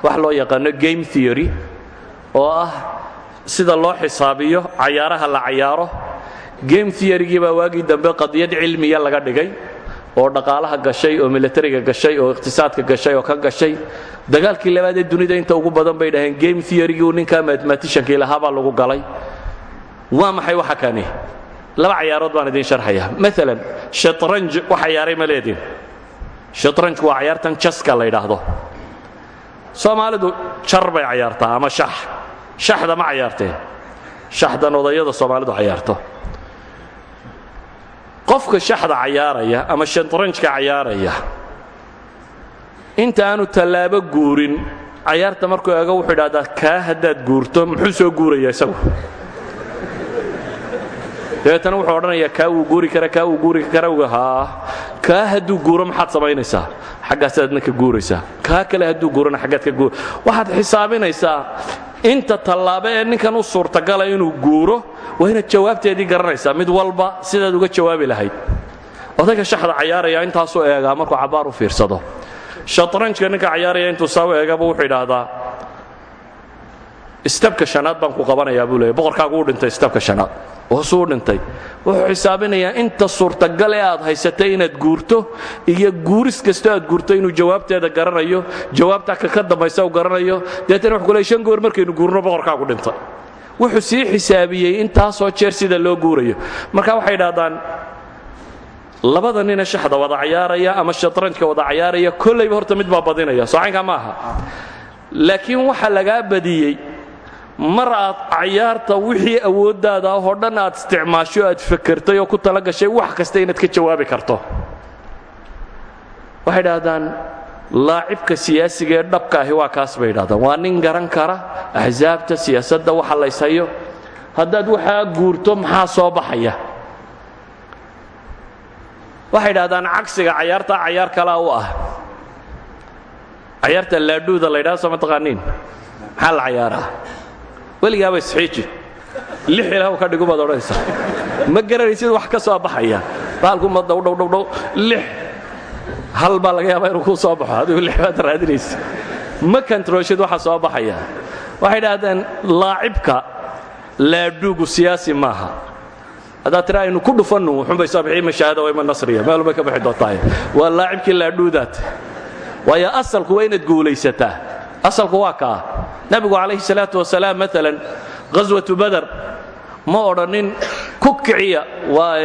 Wax loo yaqaano game theory oo ah sida loo xisaabiyo cayaaraha la cayaaro. Game theorygii baa waagii dambe qadiyad cilmiya laga dhigay oo dhaqaalaha gashay oo militariga gashay oo iqtisaadka gashay oo ka gashay. Dagaalkii labaad ee dunida inta ugu badan bay dhaheen game theorygii ninkaa mathematiciankii lahaa lagu galay. Waa maxay waxa kani laba cayaarood baan idiin sharxaya maalan shatranj wax cayaaray ma leedin. Shatranjku waa cayaartan jaska la yidhaahdo. Soomaalidu jar bay cayaartaa ama shax. Shaxda ma cayaarteen shaxdan odayada soomaalidu cayaarto qofka shaxda cayaaraya ama shatranjka cayaaraya inta aanu tallaabo guurin cayaarta markuu eego wuxuu idhahdaa kaa haddaad guurto muxuu soo guuraya isagu dabeetana wuxuu odhanayaa kaa wuu guuri kara kaa wuu guuri kara haa kaa hadduu guuro maxaad samaynaysaa? Xaggaasaadna ka guuraysaa. Kaa kale hadduu guurona xaggaad ka guur waxaad xisaabinaysaa inta tallaabo ee ninkan u suurtagala inuu guuro waa jawaabteedii garanaysaa. Mid walba sidaad uga jawaabi lahayd. Odayga shaxda cayaaraya intaasuu eegaa markuu cabbaar u fiirsado. Shatranjka ninka cayaaraya intuu saa u eegaba wuxuu idhaahdaa istabka shanaad baan ku qabanayaa buu leeya boqorkaagu u dhintay istabka shanaad hoosuu dhintay. Wuxuu xisaabinayaa inta suurtagale aad haysatay inaad guurto iyo guuris kastoo aad guurto inuu jawaabteeda garanayo jawaabtaa ka ka dambaysa u garanayo. Deetana wuxuu ku leey shan goor markaynu guurno boqorkaagu dhintay wuxuu sii xisaabiyey intaasoo jeer sida loo guurayo. Marka waxay idhahdaan labada nina shaxda wada cayaaraya ama shatranjka wada cayaaraya kollayba horta mid baa badinaya soocaynkaa ma aha laakiin waxa lagaa badiyey mar aad cayaarta wixii awooddaada ah oo dhan aad isticmaasho aad fakertay oo ku tala gashay wax kasta inaad ka jawaabi karto. Waxay idhaahdaan laacibka siyaasiga ee dhabka ahi waa kaas bay idhahdaan waa nin garan kara axsaabta siyaasadda waxa layshayo haddaad waxaa guurto maxaa soo baxaya? Waxay idhahdaan cagsiga cayaarta cayaar kalaa u ah. Cayaarta laadhuuda la ydhahdo soo ma taqaaniin? Maxaa la cayaaraa weligaaba isxiiji lix ilaah ka dhigu baad odhanaysaa. Ma garanaysid wax ka soo baxaya? Baalku ma dhowdhowdhowdhow lix. Hal laga yaabaa inuu kuu soo baxo. Adigu lix baad raadinaysa ma kantarooshid waxa soo baxaya. Waxay idhahdeen laacibka laadhuugu siyaasi maaha. Haddaad tira aynu ku dhufannu wuxuunbay soo bixi ima shahaada waa ima nasriya. Meelun bay ka bixi doontaa waa laacibkii laadhuudaad waayo asalku waa inaad asalku waa kaa. Nebigu calayhi salaatu wasalaam maalan ghaswatu badar ma odhanin ku kiciya waa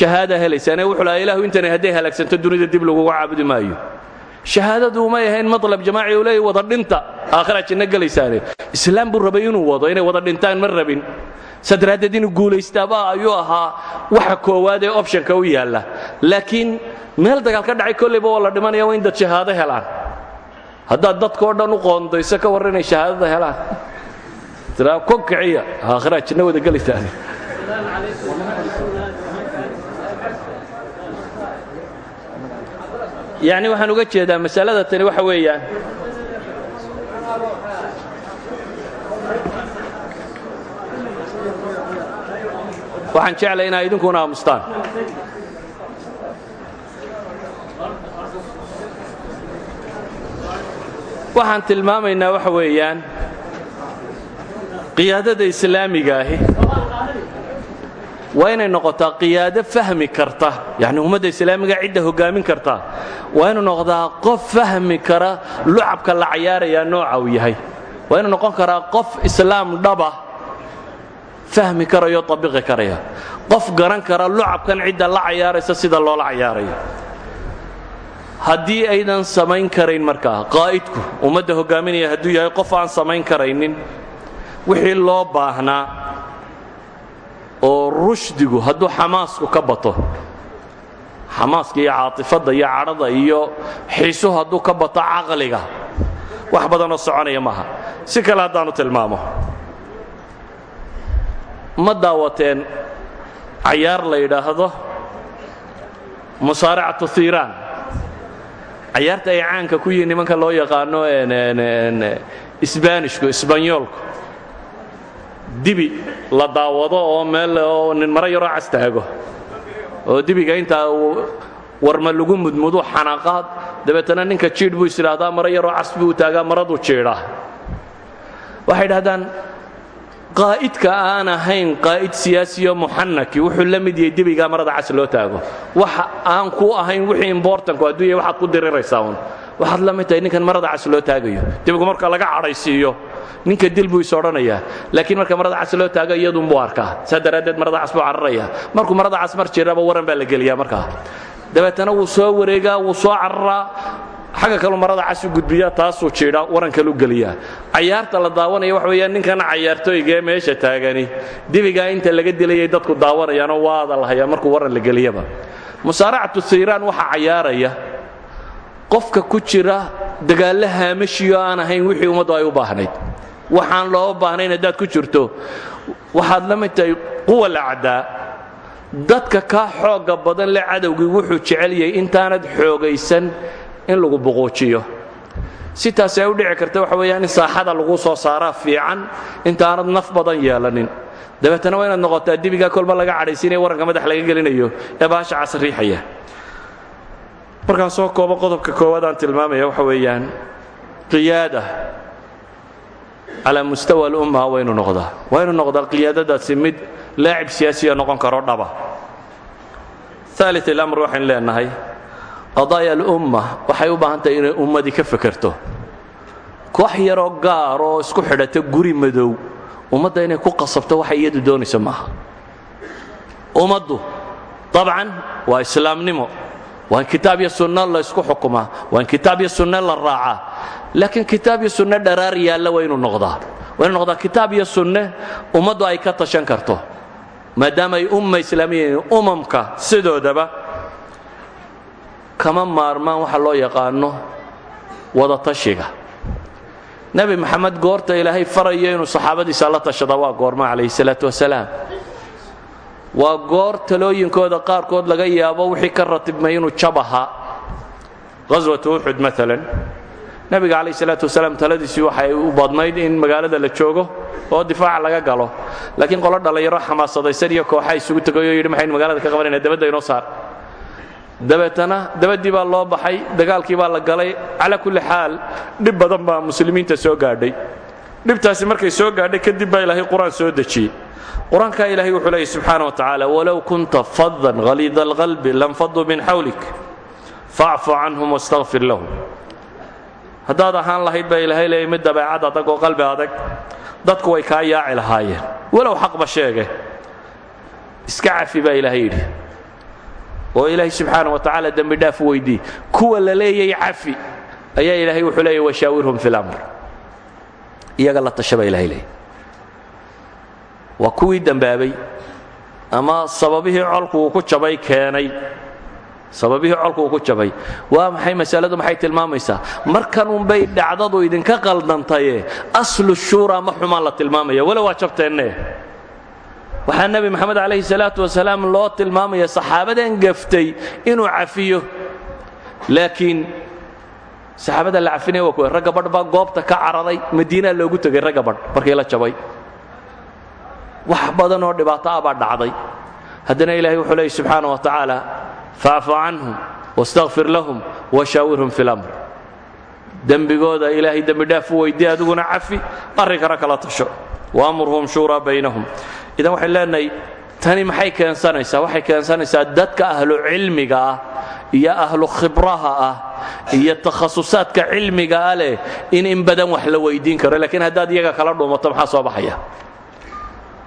shahaada helaysaane wuxuu lahaa ilaahu intani hadday halaagsanto dunida dib laguga caabudi maayo. Shahaadadu may ahayn matlab jamaaci leeyahy wada dhinta aakhiraad janno gelaysaane islaam buu rabay inuu wado inay wada dhintaan ma rabin. Sadraaddeed inuu guulaystaaba ayuu waxa koowaad ee optionka u yaalla. Laakiin meel dagaal ka dhacay kollayba waa la in dad shahaado helaan haddaad dadkao dhan u qoondayso ka warran inay shahaadada helaan tiraa ko kiciya. Aakhiraad janno wada gelaysaane yacni waxaan uga jeedaa masalada tani waxa weeyaan. Waxaan jeclay inaa idinkuna aamustaan waxaan tilmaamaynaa waxa weeyaan qiyaadada islaamiga ahi waa inay noqotaa qiyaado fahmi karta yani ummadda islaamiga cidda hogaamin karta waa inuu noqdaa qof fahmi kara lucabka la cayaarayaa nooca uu yahay. Waa inuu noqon karaa qof islaam dhaba fahmi karayo abiqi karaya qof garan kara lucabkan cidda la cayaaraysa sida loola cayaarayo haddii aydan samayn karayn markaa qaa'idku ummadda hogaaminaya hadduu yahay qof aan samayn karaynin wixii loo baahnaa oo rushdigu hadduu xamaasku ka bato xamaaska iyo caatifadda iyo cadhada iyo xiisuhu hadduu ka bato caqliga wax badanoo soconaya maaha. Si kale haddaanu tilmaamo. Ma daawateen cayaar la yidhaahdo? Musaaracatu hiiraan cayaarta ay caanka ku yihiin nimanka loo yaqaano isbaanishku isbanyoolku dibi la daawado oo meel oo nin maro yaroo cas oo dibiga intaa warma lagu mudmudu xanaqaad dabeetana ninka jiidh buu is idhaahdaa maro yaroo cas buu waxay idhahdaan qaa'idka aan ahayn qaa'id siyaasiyo muxanaki wuxuu la mid yahay dibigaa marada cas loo taago. Waxa aan ku ahayn wixii imbortanku hadduu yahay waxaad ku diriraysaa un waxaad la mid tahay ninkan marada cas loo taagayo. Dibigu marka laga cadhaysiiyo ninka dil is odhanayaa. Laakiin marka marada cas loo taago iyadunbuu arkaa. Saa marada cas buu cararaya markuu marada cas mar jiraba waran baa la geliyaa markaa. Dabeetana wuu soo wareegaa wuu soo cararaa xagga kalu marada cas u gudbiyaa taasuu jiidha waran kalu geliyaa. Cayaarta la daawanaya waxa weeyaan ninkan cayaartooyga ee meesha taagani. Dibigaa inta laga dilayay dadku daawanayaanoo waada la hayaa waran la geliyaba. Musaaracatu hiiraan waxaa cayaaraya qofka ku jira dagaallo haamashiyo aan ahayn wixii ummaddu ay u baahnayd. Waxaan loo baahnayn haddaad ku jirto. Waxaad la quwa lacdaa dadka kaa xoogga badan le cadowgii wuxuu jecel yahay intaanad xoogaysan in lagu buquujiyo si taasi ay u dhici karta waxa weeyaan saaxada lagu soo saaraa fiican intaanad naf badan yeelanin. Dabeetana waa inaad noqotaa dibigaa kolba laga cadhaysiinaya waranka madax laga gelinayo ee baasha cas riixaya. Markaan soo koobo qodobka koowaad aan tilmaamaya waxa weeyaan qiyaada calaa mustawa alumma waynu noqdaa. Waynu noqdaa qiyaadadaasi mid laacib siyaasiya noqon karo dhaba. Aalit اlamr waxaynu leenahay qadaaya alumma waxay u baahan tahay inay ummadii ka fekerto. Koox yaroo gaar oo isku xidhata guri madow ummadda inay ku qasabto waxay iyadu doonayso maaha. Ummaddu dabcan waa islaamnimo. Waa in kitaab iyo sunno la ysku xukumaa waa in kitaab iyo sunno la raacaa laakiin kitaab iyo sunno dharaar yaalla waa inuu noqdaa. Waa noqdaa kitaab iyo sunne ummaddu ay ka tashan karto maadaama ay umma islaamiya umamka sidoodaba kama maarmaan waxa loo yaqaano wada tashiga. Nebi maxamed goorta ilaahay farayo inuu saxaabadiisa la tashada waa goorma calayhi salaatu wasalaam. Waa goor talooyinkooda qaarkood laga yaabo wixii ka ratibmay inuu jab ahaa ghaswatu uxud maalan nebiga calayh salaatu wasalaam taladiisii waxay u badnayd in magaalada la joogo oo difaaca laga galo. Laakiin qolo dhallinyaro xamaasadaysan iyo kooxa isugu tegayoo yidhi maxaynu magaalada ka qabanayna? Dabadda inoo saar dabeetana dabaddii baa loo baxay dagaalkii baa la galay. Calaa kulli xaal dhib badan baa muslimiinta soo gaadhay. Dhibtaasi markay soo gaadhay kadib baa ilaahay qur'aan soo dejiyey. Qur'aankaa ilaahay wuxuu leeyay subxaana wa tacaala walow kunta fadan haliida alqalbi lanfaduu min xawlik facfu canhum wastakfir lahum. Haddaad ahaan lahayd baa ilaahay leeyay mid dabeecad adag oo qalbi adag dadku way kaa yaaci lahaayeen. Walow xaqba sheege. Iska cafi baa ilaahay yidhi oo ilaahay subxaana wa tacaala dembi dhaaf weydii. Kuwa la leeyay cafi ayaa ilaahay wuxuu leeyay washaawirhum fi lamr iyaga la tasha baa ilahay leeyay waa kuwii dembaabay ama sababihii colku uu ku jabay keenay. Sababihii colku uu ku jabay. Waa maxay masaladu? Maxay tilmaamaysaa? Markan unbay dhacdadu idinka qaldantaye aslu shuura ma xumaan la tilmaamaya. Walow waa jabteenne waxaa nebi moxamed calayhi salaatu wasalaam loo tilmaamaya saxaabadan gaftay inuu cafiyo. Laakiin saxaabada la cafinaya waa kuwa ragga badh baa goobta ka cararay madiinaa loogu tegay ragga badh la jabay. Wax badan oo dhibaato ah baa dhacday. Haddana ilahay wuxuu leeyay subxaana wa tacaala facfu canhum wastakfir lahum washaawirhum fi lamr dembigooda ilaahay dembi dhaaf u weydii adiguna cafi arrinkana kala tasho waamurhum shuuraa baynahum. Idan waxay tani maxay keensanaysaa? Waxay keensanaysaa dadka ahlu cilmiga ah iyo ahlu khibraha ah iyo takhasusaadka cilmiga ah leh in in badan wax la weydiin karo. Lakiin haddaad iyaga kala dhuumato maxaa soo baxaya?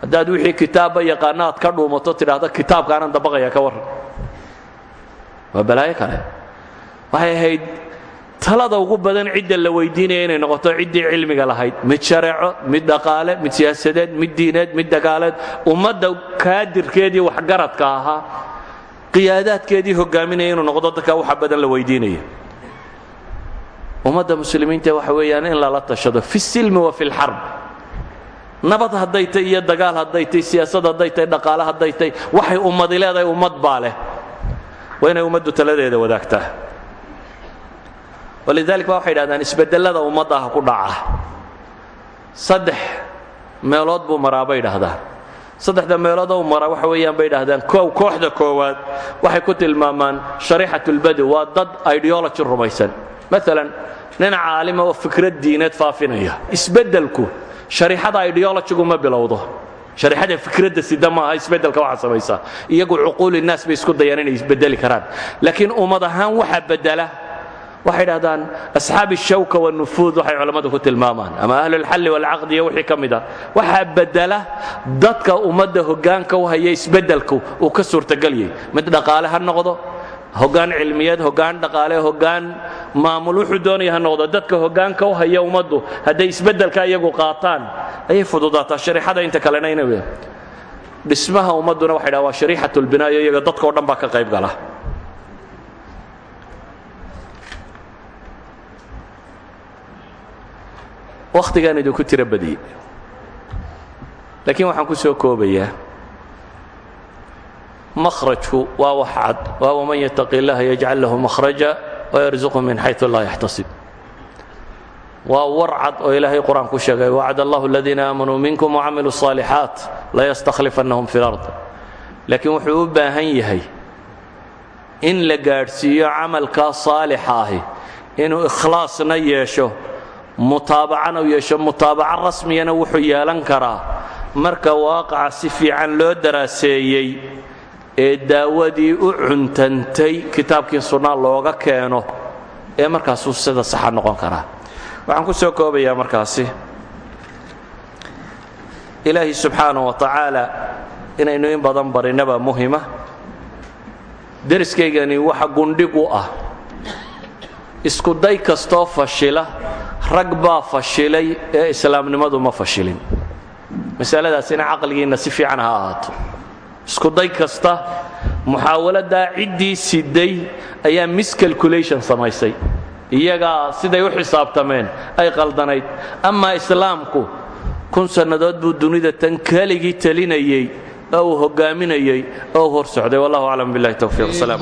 Haddaad wixii kitaabba yaqaana aad ka dhuumato tidhaahdo kitaabkaanaan dabaqaya ka warran. Waa balaayo kale. Waxay ahayd talada ugu badan cidda la weydiinaya inay noqoto ciddii cilmiga lahayd. Mid shareeco mid dhaqaale mid siyaasadeed mid diineed mid dagaaleed. Ummadda kaadirkeedii waxgaradka ahaa qiyaadaadkeedii hogaaminaya inuu noqdo dadka waxa badan la weydiinaya. Ummadda muslimiinta waxa weeyaan in lala tashado fi silmi wa fi lxarb nabad hadday iyo dagaal hadday tay siyaasad hadday dhaqaale hadday waxay ummadi leedahay ummad baa leh. Waa inay ummaddu taladeeda wadaagtaa walidalik ba waxay idhahdaan isbedelada ummadda ah ku dhaca. Saddex meelood buu maraa bay saddexda meeloodoo u maraa waxa weeyaan bay idhahdaan kow kooxda koowaad waxay ku tilmaamaan shariixat ulbadi waa dad ideology rumaysan. Maalan nin caalima oo fikrad diineed faafinaya. Isbeddelku shariixada ideologigu ma bilowdo. Shariixada fikradda sida maaha isbeddelka waxa samaysa. Iyagu cuquuli naas bay isku dayaan inay karaan. Laakiin ummad ahaan waxa bedela waxay dhahdaan asxaab الshawka والnufuud waxay culammadu ku tilmaamaan ama ahlulxalli wاlcaqdi iyo wixii ka mid a waxaa bedela dadka ummadda hoggaanka u haya isbeddelku uu ka suurtagalyay mid dhaqaale ha noqdo hoggaan cilmiyeed hoggaan dhaqaale hoggaan maamul wuxuu doonaya ha noqdo dadka hoggaanka u haya ummaddu hadday isbeddelka iyagu qaataan ayay fududaataa shariixada inta kalena ina dhismaha ummadduna waxay dhaha waa shariixat lbinaayo iyaga dadkao dhan baa ka qayb gala wakhtigaan idinku tiro badiyey laakiin waxaan ku soo koobayaa makhrajku waa wax cad waa waman yataqi اllaha yajcal lahu makhraja wayarzuqhu min xayثu laa yaxtasib waa war cad oo ilaahay qur-aan ku sheegay wacd allahu aladiina aamanuu minkum wacamiluu الصaalixaat layastakhlifannahum fi اlard laakiin wuxuu u baahan yahay in la gaadhsiiyo camalkaa saalixa ahi inuu ikhlaasna yeesho mutaabacana yeesho mutaabaco rasmiyana wuxuu yeelan karaa. Marka waaqaca si fiican loo daraaseeyey ee daawadii u cuntantay kitaabkii sunnaa looga keeno ee markaasuu sida saxa noqon karaa. Waxaan ku soo koobayaa markaasi. Ilaahi subxaana wa tacaala inaynu in badan barinaba muhima. Deriskaygani waxa gundhig u ah iskuday kastoo fashila rag baa fashilay ee islaamnimadu ma fashilin. Masaladaasina caqligiinna si fiican ha ahaato. Iskuday kasta muxaawaladaa ciddii siday ayaa miscalculation samaysay. Iyagaa siday u xisaabtameen ay qaldanayd. Amaa islaamku kun sannadood buu dunida tan keligii talinayey oo uu hoggaaminayey oo u hor socday. Wallahu aclam billahi towfiiq